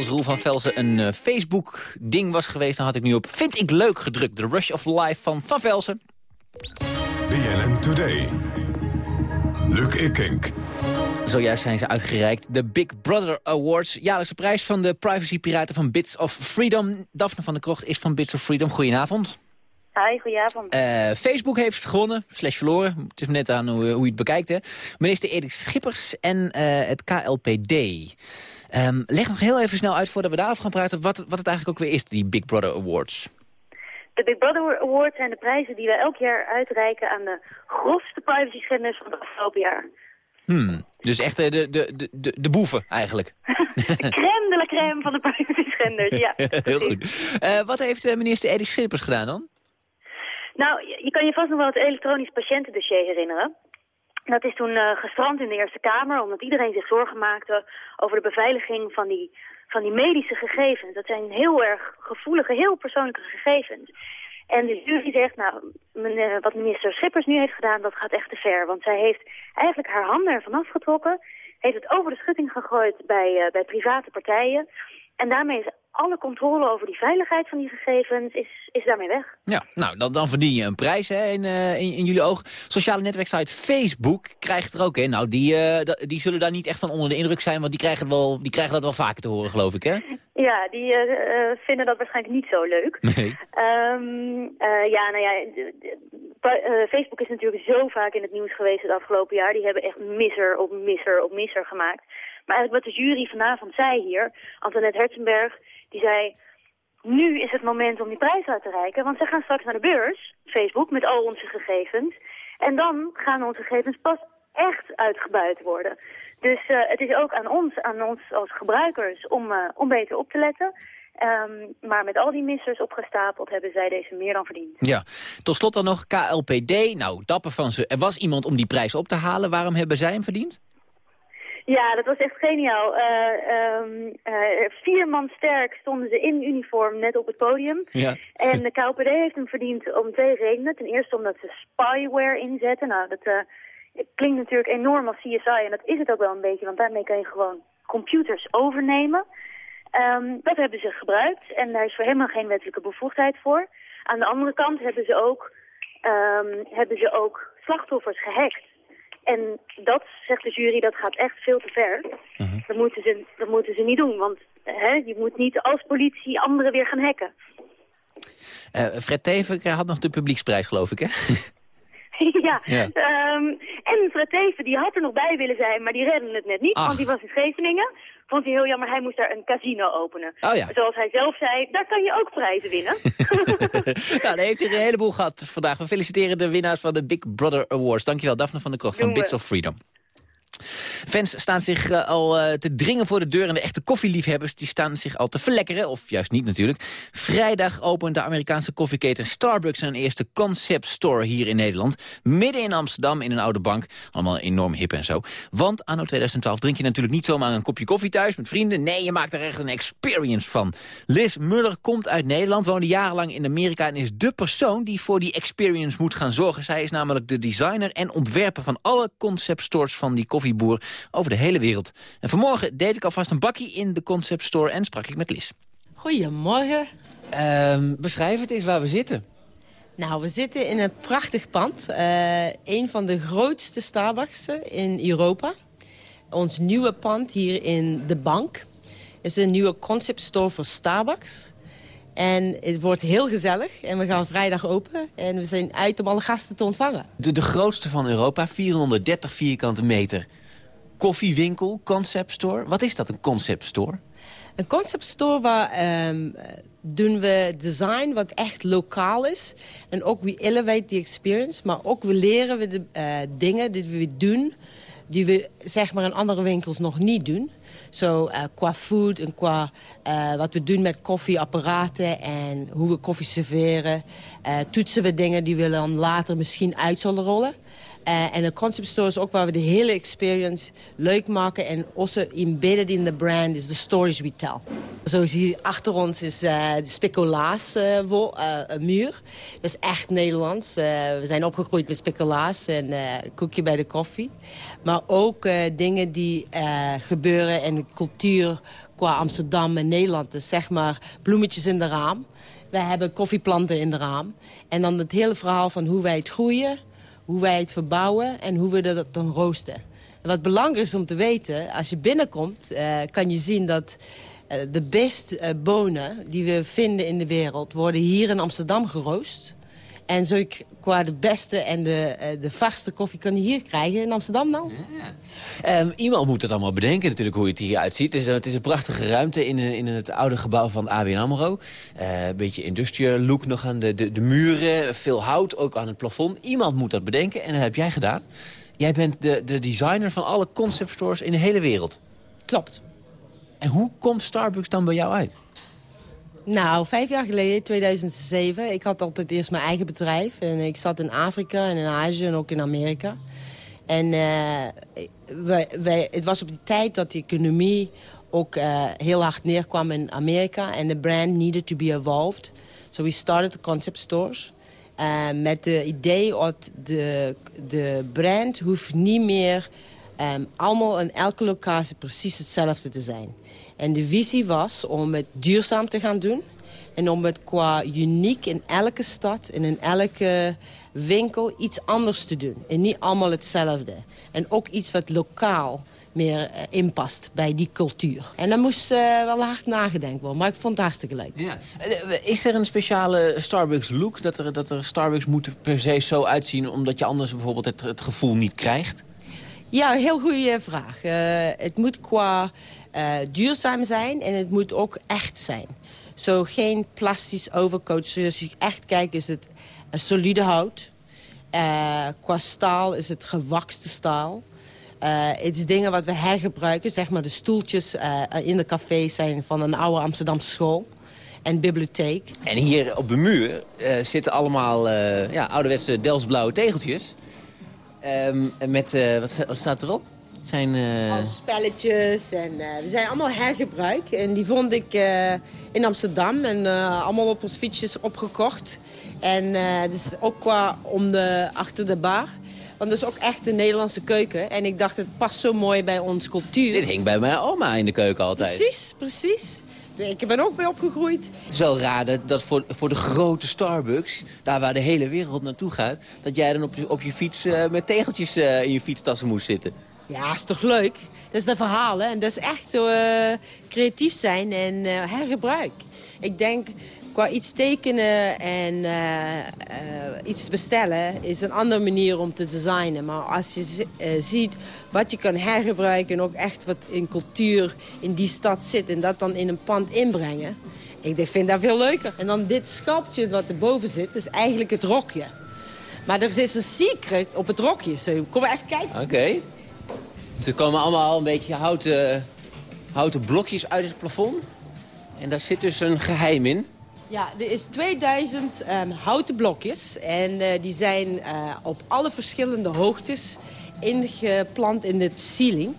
Als Roel van Velsen een eh, Facebook-ding was geweest... dan had ik nu op Vind ik leuk gedrukt. The Rush of Life van Van Velsen. BNN Today. Luc Ikink. Zojuist zijn ze uitgereikt. De Big Brother Awards. Jaarlijkse prijs van de privacypiraten van Bits of Freedom. Daphne van der Krocht is van Bits of Freedom. Goedenavond. Hi, goedenavond. Eh, Facebook heeft gewonnen, slash verloren. Het is net aan hoe, hoe je het bekijkt. Hè. Minister Erik Schippers en eh, het KLPD. Ehm, leg nog heel even snel uit voordat we daarover gaan praten... Wat, wat het eigenlijk ook weer is, die Big Brother Awards. De Big Brother Awards zijn de prijzen die wij elk jaar uitreiken aan de grofste privacy schenders van het afgelopen jaar. Hmm. Dus echt eh, de, de, de, de, de boeven eigenlijk. De crème de la crème van de privacy schenders, ja. heel goed. Eh, wat heeft eh, minister Erik Schippers gedaan dan? Nou, je kan je vast nog wel het elektronisch patiëntendossier herinneren. Dat is toen eh, gestrand in de Eerste Kamer, omdat iedereen zich zorgen maakte over de beveiliging van die, van die medische gegevens. Dat zijn heel erg gevoelige, heel persoonlijke gegevens. En de jury zegt, nou, wat minister Schippers nu heeft gedaan, dat gaat echt te ver. Want zij heeft eigenlijk haar handen ervan afgetrokken, heeft het over de schutting gegooid bij, eh, bij private partijen. En daarmee is alle controle over die veiligheid van die gegevens is, is daarmee weg. Ja, nou, dan, dan verdien je een prijs hè, in, eh, in, in jullie ogen. Sociale netwerksite Facebook krijgt er ook, hè? Nou, die, eh, da- die zullen daar niet echt van onder de indruk zijn... want die krijgen, het wel, die krijgen dat wel vaker te horen, geloof ik, hè? Ja, die eh, vinden dat waarschijnlijk niet zo leuk. Nee. Ehm, eh, ja, nou ja, Facebook is natuurlijk zo vaak in het nieuws geweest het afgelopen jaar. Die hebben echt misser op misser op misser gemaakt. Maar eigenlijk wat de jury vanavond zei hier, Antoinette Herzenberg, die zei... Nu is het moment om die prijs uit te reiken, want ze gaan straks naar de beurs, Facebook, met al onze gegevens. En dan gaan onze gegevens pas echt uitgebuit worden. Dus eh, het is ook aan ons, aan ons als gebruikers, om, eh, om beter op te letten. Ehm, maar met al die missers opgestapeld hebben zij deze meer dan verdiend. Ja. Tot slot dan nog KLPD. Nou, dapper van ze. Er was iemand om die prijs op te halen. Waarom hebben zij hem verdiend? Ja, dat was echt geniaal. Eh, ehm, eh, vier man sterk stonden ze in uniform net op het podium. Ja. En de KLPD heeft hem verdiend om twee redenen. Ten eerste omdat ze spyware inzetten. Nou, dat eh, klinkt natuurlijk enorm als CSI en dat is het ook wel een beetje, want daarmee kan je gewoon computers overnemen. Ehm, dat hebben ze gebruikt en daar is voor helemaal geen wettelijke bevoegdheid voor. Aan de andere kant hebben ze ook, ehm, hebben ze ook slachtoffers gehackt. En dat, zegt de jury, dat gaat echt veel te ver. dat, moeten ze, dat moeten ze niet doen, want hè, je moet niet als politie anderen weer gaan hacken. Eh, Fred Teven had nog de publieksprijs, geloof ik, hè? ja, Ja. ehm, en Fred Teven, die had er nog bij willen zijn, maar die redden het net niet, Ach. want die was in Scheveningen. Vond hij heel jammer, hij moest daar een casino openen. Oh ja. Zoals hij zelf zei, daar kan je ook prijzen winnen. nou, daar heeft hij een heleboel gehad vandaag. We feliciteren de winnaars van de Big Brother Awards. Dankjewel, Daphne van der Krocht van. Bits of Freedom. Fans staan zich eh, al eh, te dringen voor de deur... en de echte koffieliefhebbers die staan zich al te verlekkeren. Of juist niet natuurlijk. Vrijdag opent de Amerikaanse koffieketen Starbucks... een eerste concept store hier in Nederland. Midden in Amsterdam in een oude bank. Allemaal enorm hip en zo. Want anno 2012 drink je natuurlijk niet zomaar een kopje koffie thuis... met vrienden. Nee, je maakt er echt een experience van. Liz Muller komt uit Nederland, woonde jarenlang in Amerika... en is de persoon die voor die experience moet gaan zorgen. Zij is namelijk de designer en ontwerper van alle concept stores van die koffieboer over de hele wereld. En vanmorgen deed ik alvast een bakkie in de concept store en sprak ik met Liz. Goedemorgen. Ehm, beschrijf het eens waar we zitten. Nou, we zitten in een prachtig pand. Eh een van de grootste Starbucks in Europa. Ons nieuwe pand hier in de Bank. is een nieuwe concept store voor Starbucks. En het wordt heel gezellig. En we gaan vrijdag open. En we zijn uit om alle gasten te ontvangen. De, de grootste van Europa, 430 vierkante meter. Koffiewinkel, concept store. Wat is dat, een concept store? Een concept store waar ehm, doen we design wat echt lokaal is. En ook we elevate the experience. Maar ook we leren we de eh, dingen die we doen... die we zeg maar in andere winkels nog niet doen. Zo eh, qua food en qua eh, wat we doen met koffieapparaten... en hoe we koffie serveren. toetsen we dingen die we dan later misschien uit zullen rollen. Eh, en een concept store is ook waar we de hele experience leuk maken. En also embedded in the brand is the stories we tell. Zoals hier achter ons is eh, de speculaas eh, muur. Dat is echt Nederlands. We zijn opgegroeid met speculaas en koekje bij de koffie. Maar ook dingen die gebeuren in de cultuur qua Amsterdam en Nederland. Dus zeg maar bloemetjes in de raam. We hebben koffieplanten in de raam. En dan het hele verhaal van hoe wij het groeien hoe wij het verbouwen en hoe we dat dan roosten. En wat belangrijk is om te weten, als je binnenkomt... eh, kan je zien dat eh, de beste eh, bonen die we vinden in de wereld... worden hier in Amsterdam geroost. En zo qua de beste en de, eh, de vaste koffie kan je hier krijgen in Amsterdam nou. Ehm, iemand moet het allemaal bedenken natuurlijk hoe het hier uitziet. Het is, het is een prachtige ruimte in, in het oude gebouw van ABN AMRO. Eh, een beetje industrial look nog aan de, de, de muren. Veel hout, ook aan het plafond. Iemand moet dat bedenken en dat heb jij gedaan. Jij bent de, de designer van alle concept stores in de hele wereld. Klopt. En hoe komt Starbucks dan bij jou uit? Nou, vijf jaar geleden, 2007. Ik had altijd eerst mijn eigen bedrijf. En ik zat in Afrika en in Azië en ook in Amerika. En wij, het was op die tijd dat de economie ook eh, heel hard neerkwam in Amerika. En de brand needed to be evolved. So we started concept stores. Eh, met de idee dat de, de brand hoeft niet meer ehm, allemaal in elke locatie precies hetzelfde te zijn. En de visie was om het duurzaam te gaan doen. En om het qua uniek in elke stad en in elke winkel iets anders te doen. En niet allemaal hetzelfde. En ook iets wat lokaal meer eh, inpast bij die cultuur. En daar moest eh, wel hard nagedenkt worden. Maar ik vond het hartstikke leuk. Ja. Eh, Is er een speciale Starbucks look? Dat er, dat er Starbucks moet per se zo uitzien... omdat je anders bijvoorbeeld het, het gevoel niet krijgt? Ja, heel goede vraag. Eh, het moet qua eh, duurzaam zijn en het moet ook echt zijn. Zo geen plastisch overcoat. Dus als je echt kijkt is het een solide hout. Eh, qua staal is het gewakste staal. Eh, het is dingen wat we hergebruiken. Zeg maar de stoeltjes eh, in de cafés zijn van een oude Amsterdamse school. En bibliotheek. En hier op de muur eh, zitten allemaal eh, ja, ouderwetse Delftsblauwe tegeltjes. En met, eh, wat, wat staat erop? Het zijn... eh, spelletjes en eh die zijn allemaal hergebruik. En die vond ik eh, in Amsterdam en eh, allemaal op ons fietsjes opgekocht. En eh dus ook qua om de, achter de bar. Want dat is ook echt de Nederlandse keuken. En ik dacht, het past zo mooi bij onze cultuur. Dit hing bij mijn oma in de keuken altijd. Precies, precies. Ik ben ook mee opgegroeid. Het is wel raar dat, dat voor, voor de grote Starbucks, daar waar de hele wereld naartoe gaat... dat jij dan op je, op je fiets eh, met tegeltjes eh, in je fietstassen moest zitten. Ja, is toch leuk? Dat is een verhaal, hè? En dat is echt eh, creatief zijn en hergebruik. Ik denk, qua iets tekenen en eh, eh, iets bestellen... is een andere manier om te designen. Maar als je eh, ziet wat je kan hergebruiken... en ook echt wat in cultuur in die stad zit... en dat dan in een pand inbrengen... ik vind dat veel leuker. En dan dit schapje wat erboven zit, is eigenlijk het rokje. Maar er is een secret op het rokje. Kom maar even kijken. Oké. Er komen allemaal een beetje houten, houten blokjes uit het plafond. En daar zit dus een geheim in. Ja, er is 2000 ehm, houten blokjes. En eh, die zijn eh, op alle verschillende hoogtes ingeplant in de ceiling.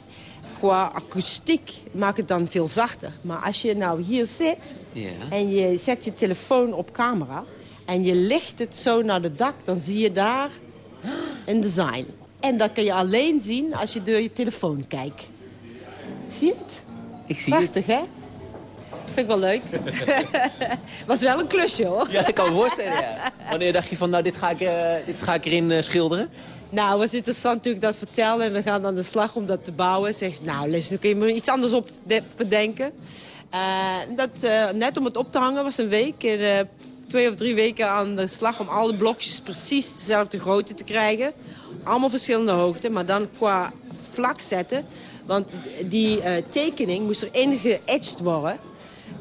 Qua akoestiek maakt het dan veel zachter. Maar als je nou hier zit en je zet je telefoon op camera... en je licht het zo naar de dak, dan zie je daar een design. En dat kan je alleen zien als je door je telefoon kijkt. Zie je het? Ik zie Prachtig, hè? Vind ik wel leuk. Was wel een klusje, hoor. Ja, ik kan me voorstellen, ja. Wanneer dacht je van, nou, dit ga ik, eh, dit ga ik erin eh, schilderen? Nou, was interessant natuurlijk dat vertellen en we gaan aan de slag om dat te bouwen. Zegt, nou, Liz, kun je me iets anders op de- bedenken. Eh, dat, eh, net om het op te hangen was een week. En, eh, twee of drie weken aan de slag om alle blokjes precies dezelfde grootte te krijgen. Allemaal verschillende hoogten, maar dan qua vlak zetten. Want die eh, tekening moest erin geëtched worden.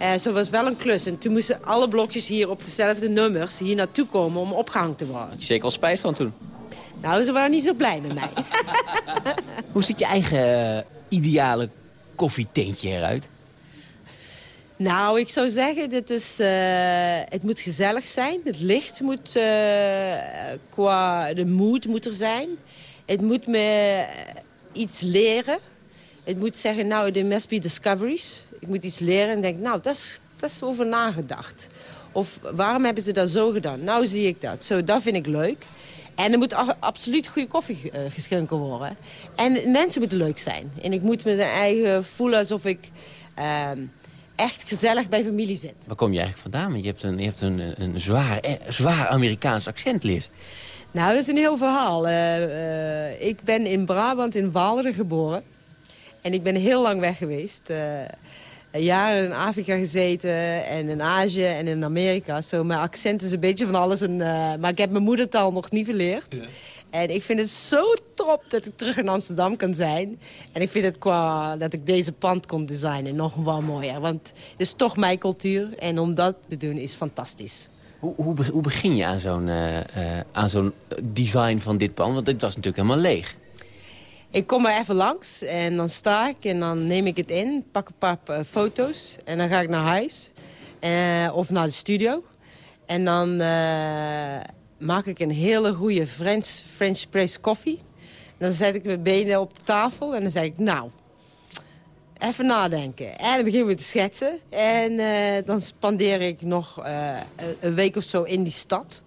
Uh, zo was wel een klus. En toen moesten alle blokjes hier op dezelfde nummers hier naartoe komen om opgehangen te worden. Zeker al spijt van toen? Nou, ze waren niet zo blij met mij. Hoe ziet je eigen ideale koffietentje eruit? Nou, ik zou zeggen, dit is, uh, het moet gezellig zijn. Het licht moet, qua de mood moet er zijn. Het moet me iets leren. Het moet zeggen, nou, de must be discoveries. Ik moet iets leren en denk, nou, dat is, dat is over nagedacht. Of waarom hebben ze dat zo gedaan? Nou zie ik dat. Zo, dat vind ik leuk. En er moet absoluut goede koffie uh, geschonken worden. En mensen moeten leuk zijn. En ik moet me eigen voelen alsof ik uh, echt gezellig bij familie zit. Waar kom je eigenlijk vandaan? Want je hebt een, je hebt een, een zwaar, eh, zwaar Amerikaans accent, Liz. Nou, dat is een heel verhaal. Uh, ik ben in Brabant in Waalre geboren. En ik ben heel lang weg geweest. Jaren in Afrika gezeten en in Azië en in Amerika. Zo, mijn accent is een beetje van alles. En, maar ik heb mijn moedertaal nog niet verleerd. Ja. En ik vind het zo top dat ik terug in Amsterdam kan zijn. En ik vind het qua dat ik deze pand kon designen nog wel mooier. Want het is toch mijn cultuur. En om dat te doen is fantastisch. Hoe, hoe, hoe begin je aan zo'n uh, uh, aan zo'n design van dit pand? Want dit was natuurlijk helemaal leeg. Ik kom er even langs en dan sta ik en dan neem ik het in. Pak een paar uh, foto's en dan ga ik naar huis. of naar de studio. En dan maak ik een hele goede French, French press koffie. dan zet ik mijn benen op de tafel en dan zeg ik, nou, even nadenken. En dan beginnen we te schetsen. En dan spandeer ik nog een week of zo in die stad.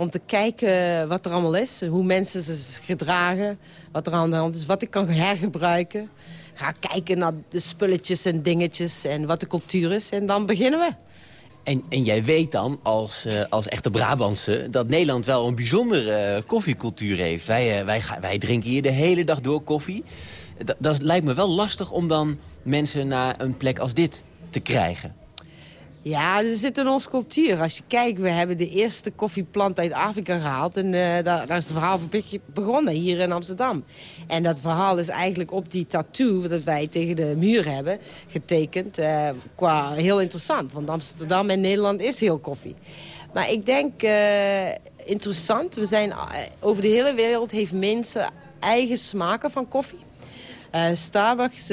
Om te kijken wat er allemaal is. Hoe mensen zich gedragen. Wat er aan de hand is. Wat ik kan hergebruiken. Ga kijken naar de spulletjes en dingetjes. En wat de cultuur is. En dan beginnen we. En, en jij weet dan, als, uh, als echte Brabantse... dat Nederland wel een bijzondere uh, koffiecultuur heeft. Wij, uh, wij, wij drinken hier de hele dag door koffie. Dat, dat lijkt me wel lastig om dan mensen naar een plek als dit te krijgen. Ja, dat zit in onze cultuur. Als je kijkt, we hebben de eerste koffieplant uit Afrika gehaald. En uh, daar, daar, is het verhaal van begonnen, hier in Amsterdam. En dat verhaal is eigenlijk op die tattoo... dat wij tegen de muur hebben getekend. Uh, qua heel interessant, want Amsterdam en Nederland is heel koffie. Maar ik denk, uh, interessant. We zijn, over de hele wereld heeft mensen eigen smaken van koffie. Starbucks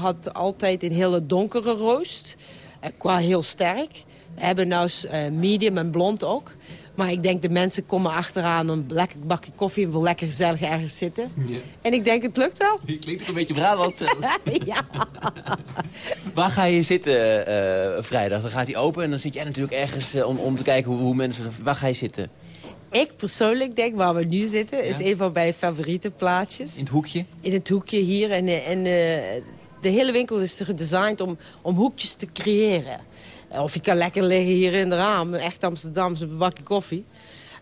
had altijd een hele donkere roost... Eh, qua heel sterk. We hebben nou uh, medium en blond ook. Maar ik denk de mensen komen achteraan om lekker bakje koffie... en wil lekker gezellig ergens zitten. Ja. En ik denk, het lukt wel. Je klinkt een beetje Brabant. ja. Waar ga je zitten uh, vrijdag? Dan gaat hij open en dan zit jij natuurlijk ergens uh, om, om te kijken hoe, hoe, mensen... Waar ga je zitten? Ik persoonlijk denk, waar we nu zitten, is een van mijn favoriete plaatjes. In het hoekje? In het hoekje hier. En, en de hele winkel is gedesigned om, om hoekjes te creëren. Eh, of je kan lekker liggen hier in de raam, echt Amsterdamse bakje koffie.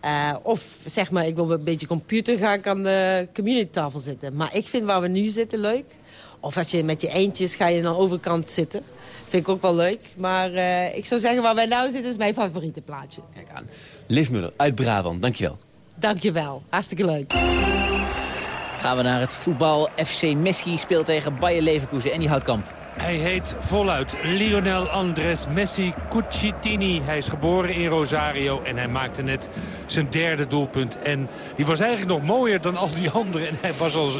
Uh, of zeg maar, ik wil een beetje computer, ga ik aan de communitytafel zitten. Maar ik vind waar we nu zitten leuk. Of als je met je eentjes ga je aan de overkant zitten. Vind ik ook wel leuk. Maar uh, ik zou zeggen, waar wij nou zitten is mijn favoriete plaatje. Kijk aan. Liv Muller uit Brabant, dankjewel. Dankjewel, hartstikke leuk. Gaan we naar het voetbal. FC Messi speelt tegen Bayer Leverkusen en die houdt kamp. Hij heet voluit Lionel Andres Messi Cucitini. Hij is geboren in Rosario en hij maakte net zijn derde doelpunt. En die was eigenlijk nog mooier dan al die anderen. En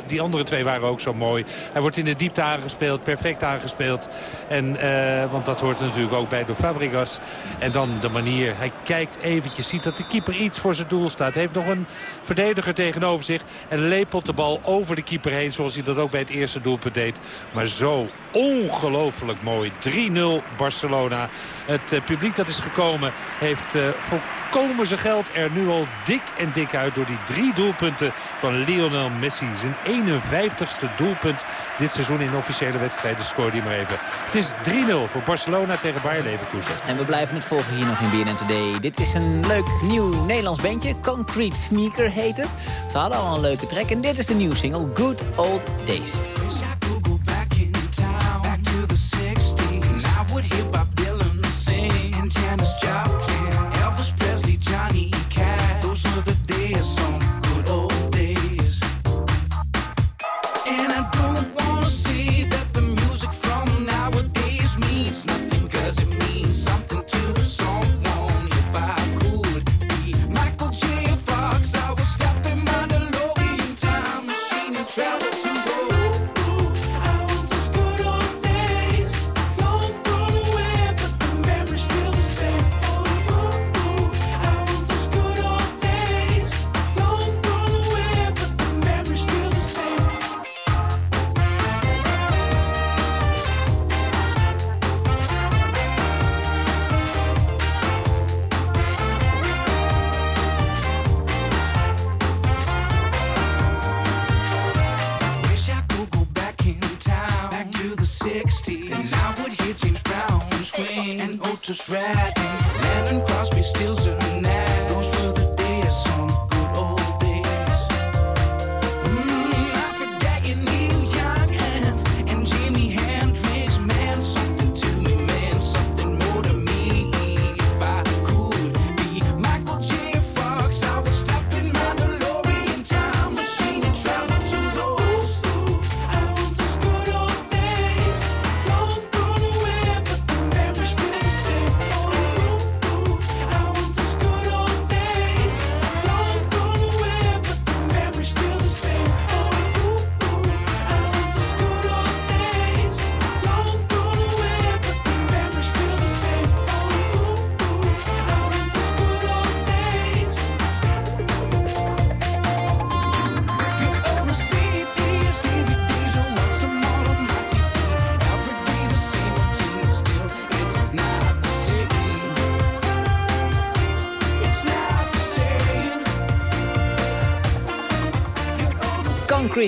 die andere twee waren ook zo mooi. Hij wordt in de diepte aangespeeld, perfect aangespeeld. En, uh, want dat hoort natuurlijk ook bij de Fabregas. En dan de manier, hij kijkt eventjes, ziet dat de keeper iets voor zijn doel staat. Heeft nog een verdediger tegenover zich. En lepelt de bal over de keeper heen, zoals hij dat ook bij het eerste doelpunt deed. Maar zo ongelooflijk mooi. 3-0 Barcelona. Het uh, publiek dat is gekomen heeft uh, volkomen zijn geld er nu al dik en dik uit... door die drie doelpunten van Lionel Messi. Zijn 51ste doelpunt dit seizoen in officiële wedstrijden scoorde hij maar even. Het is 3-0 voor Barcelona tegen Bayer Leverkusen. En we blijven het volgen hier nog in BNN Today. Dit is een leuk nieuw Nederlands bandje. Concrete Sneaker heet het. Ze hadden al een leuke track en dit is de nieuwe single Good Old Days. Cause it just ran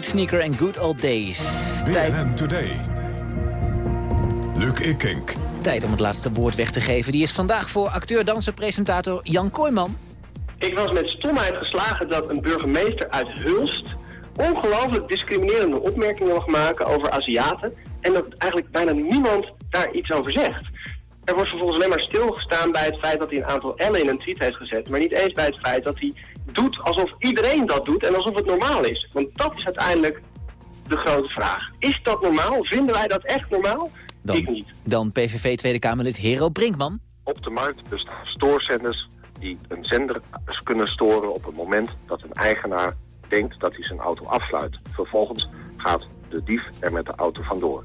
Sneaker en Good Old Days. Tijd, BNN Today. Luc Ikink. tijd om het laatste woord weg te geven. Die is vandaag voor acteur, danser, presentator Jan Kooijman. Ik was met stomheid geslagen dat een burgemeester uit Hulst ongelooflijk discriminerende opmerkingen mag maken over Aziaten en dat eigenlijk bijna niemand daar iets over zegt. Er wordt vervolgens alleen maar stilgestaan bij het feit dat hij een aantal L'en in een tweet heeft gezet, maar niet eens bij het feit dat hij doet alsof iedereen dat doet en alsof het normaal is. Want dat is uiteindelijk de grote vraag. Is dat normaal? Vinden wij dat echt normaal? Ik niet. Dan PVV Tweede Kamerlid Hero Brinkman. Op de markt bestaan stoorzenders die een zender kunnen storen op het moment dat een eigenaar denkt dat hij zijn auto afsluit. Vervolgens gaat de dief er met de auto vandoor.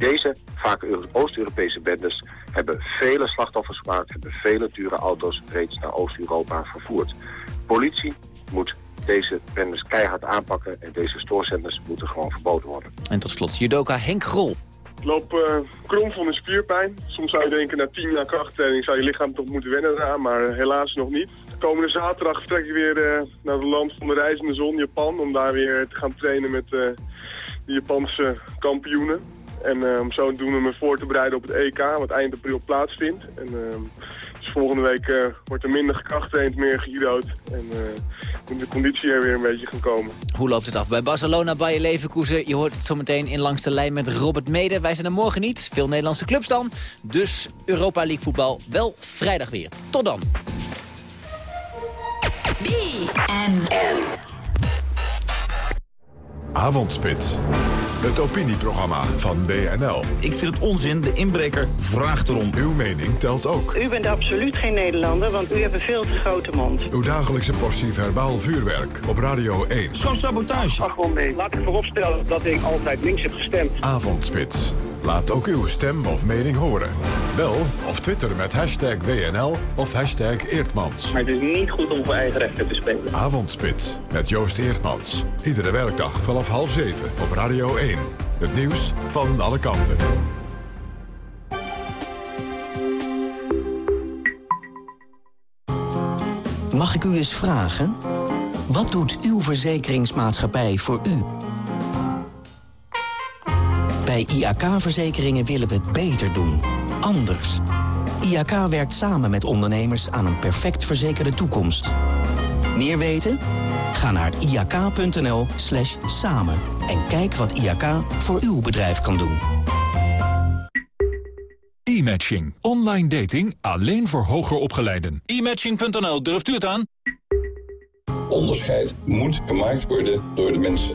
Deze, vaak Euro- Oost-Europese bendes, hebben vele slachtoffers gemaakt, hebben vele dure auto's reeds naar Oost-Europa vervoerd. Politie moet deze bendes keihard aanpakken en deze stoorzenders moeten gewoon verboden worden. En tot slot judoka Henk Grol. Ik loop eh, krom van een spierpijn. Soms zou je denken, na tien jaar krachttraining zou je lichaam toch moeten wennen eraan, maar helaas nog niet. Komende zaterdag vertrek ik weer eh, naar het land van de reizende zon, Japan, om daar weer te gaan trainen met eh, de Japanse kampioenen. En eh, om zodoende me voor te bereiden op het EK, wat eind april plaatsvindt. En, eh, dus volgende week eh, wordt er minder gekrachttraind, meer gejudo'd. En eh, moet de conditie er weer een beetje gaan komen. Hoe loopt het af bij Barcelona, Bayer Leverkusen? Je hoort het zometeen in Langs de Lijn met Robert Mede. Wij zijn er morgen niet. Veel Nederlandse clubs dan. Dus Europa League voetbal wel vrijdag weer. Tot dan. BNN. Avondspits. Het opinieprogramma van BNL. Ik vind het onzin. De inbreker vraagt erom. Uw mening telt ook. U bent absoluut geen Nederlander, want u hebt een veel te grote mond. Uw dagelijkse portie verbaal vuurwerk op Radio 1. Schoon sabotage. Ach, gewoon nee. Laat ik vooropstellen dat ik altijd links heb gestemd. Avondspits. Laat ook uw stem of mening horen. Bel of twitter met hashtag WNL of hashtag Eertmans. Maar het is niet goed om voor eigen rechten te spelen. Avondspits met Joost Eertmans. Iedere werkdag vanaf half zeven op Radio 1. Het nieuws van alle kanten. Mag ik u eens vragen? Wat doet uw verzekeringsmaatschappij voor u? Bij IAK-verzekeringen willen we het beter doen. Anders. IAK werkt samen met ondernemers aan een perfect verzekerde toekomst. Meer weten? Ga naar iak.nl slash samen en kijk wat IAK voor uw bedrijf kan doen. E-matching. Online dating alleen voor hoger opgeleiden. E-matching.nl, durft u het aan? Onderscheid moet gemaakt worden door de mensen.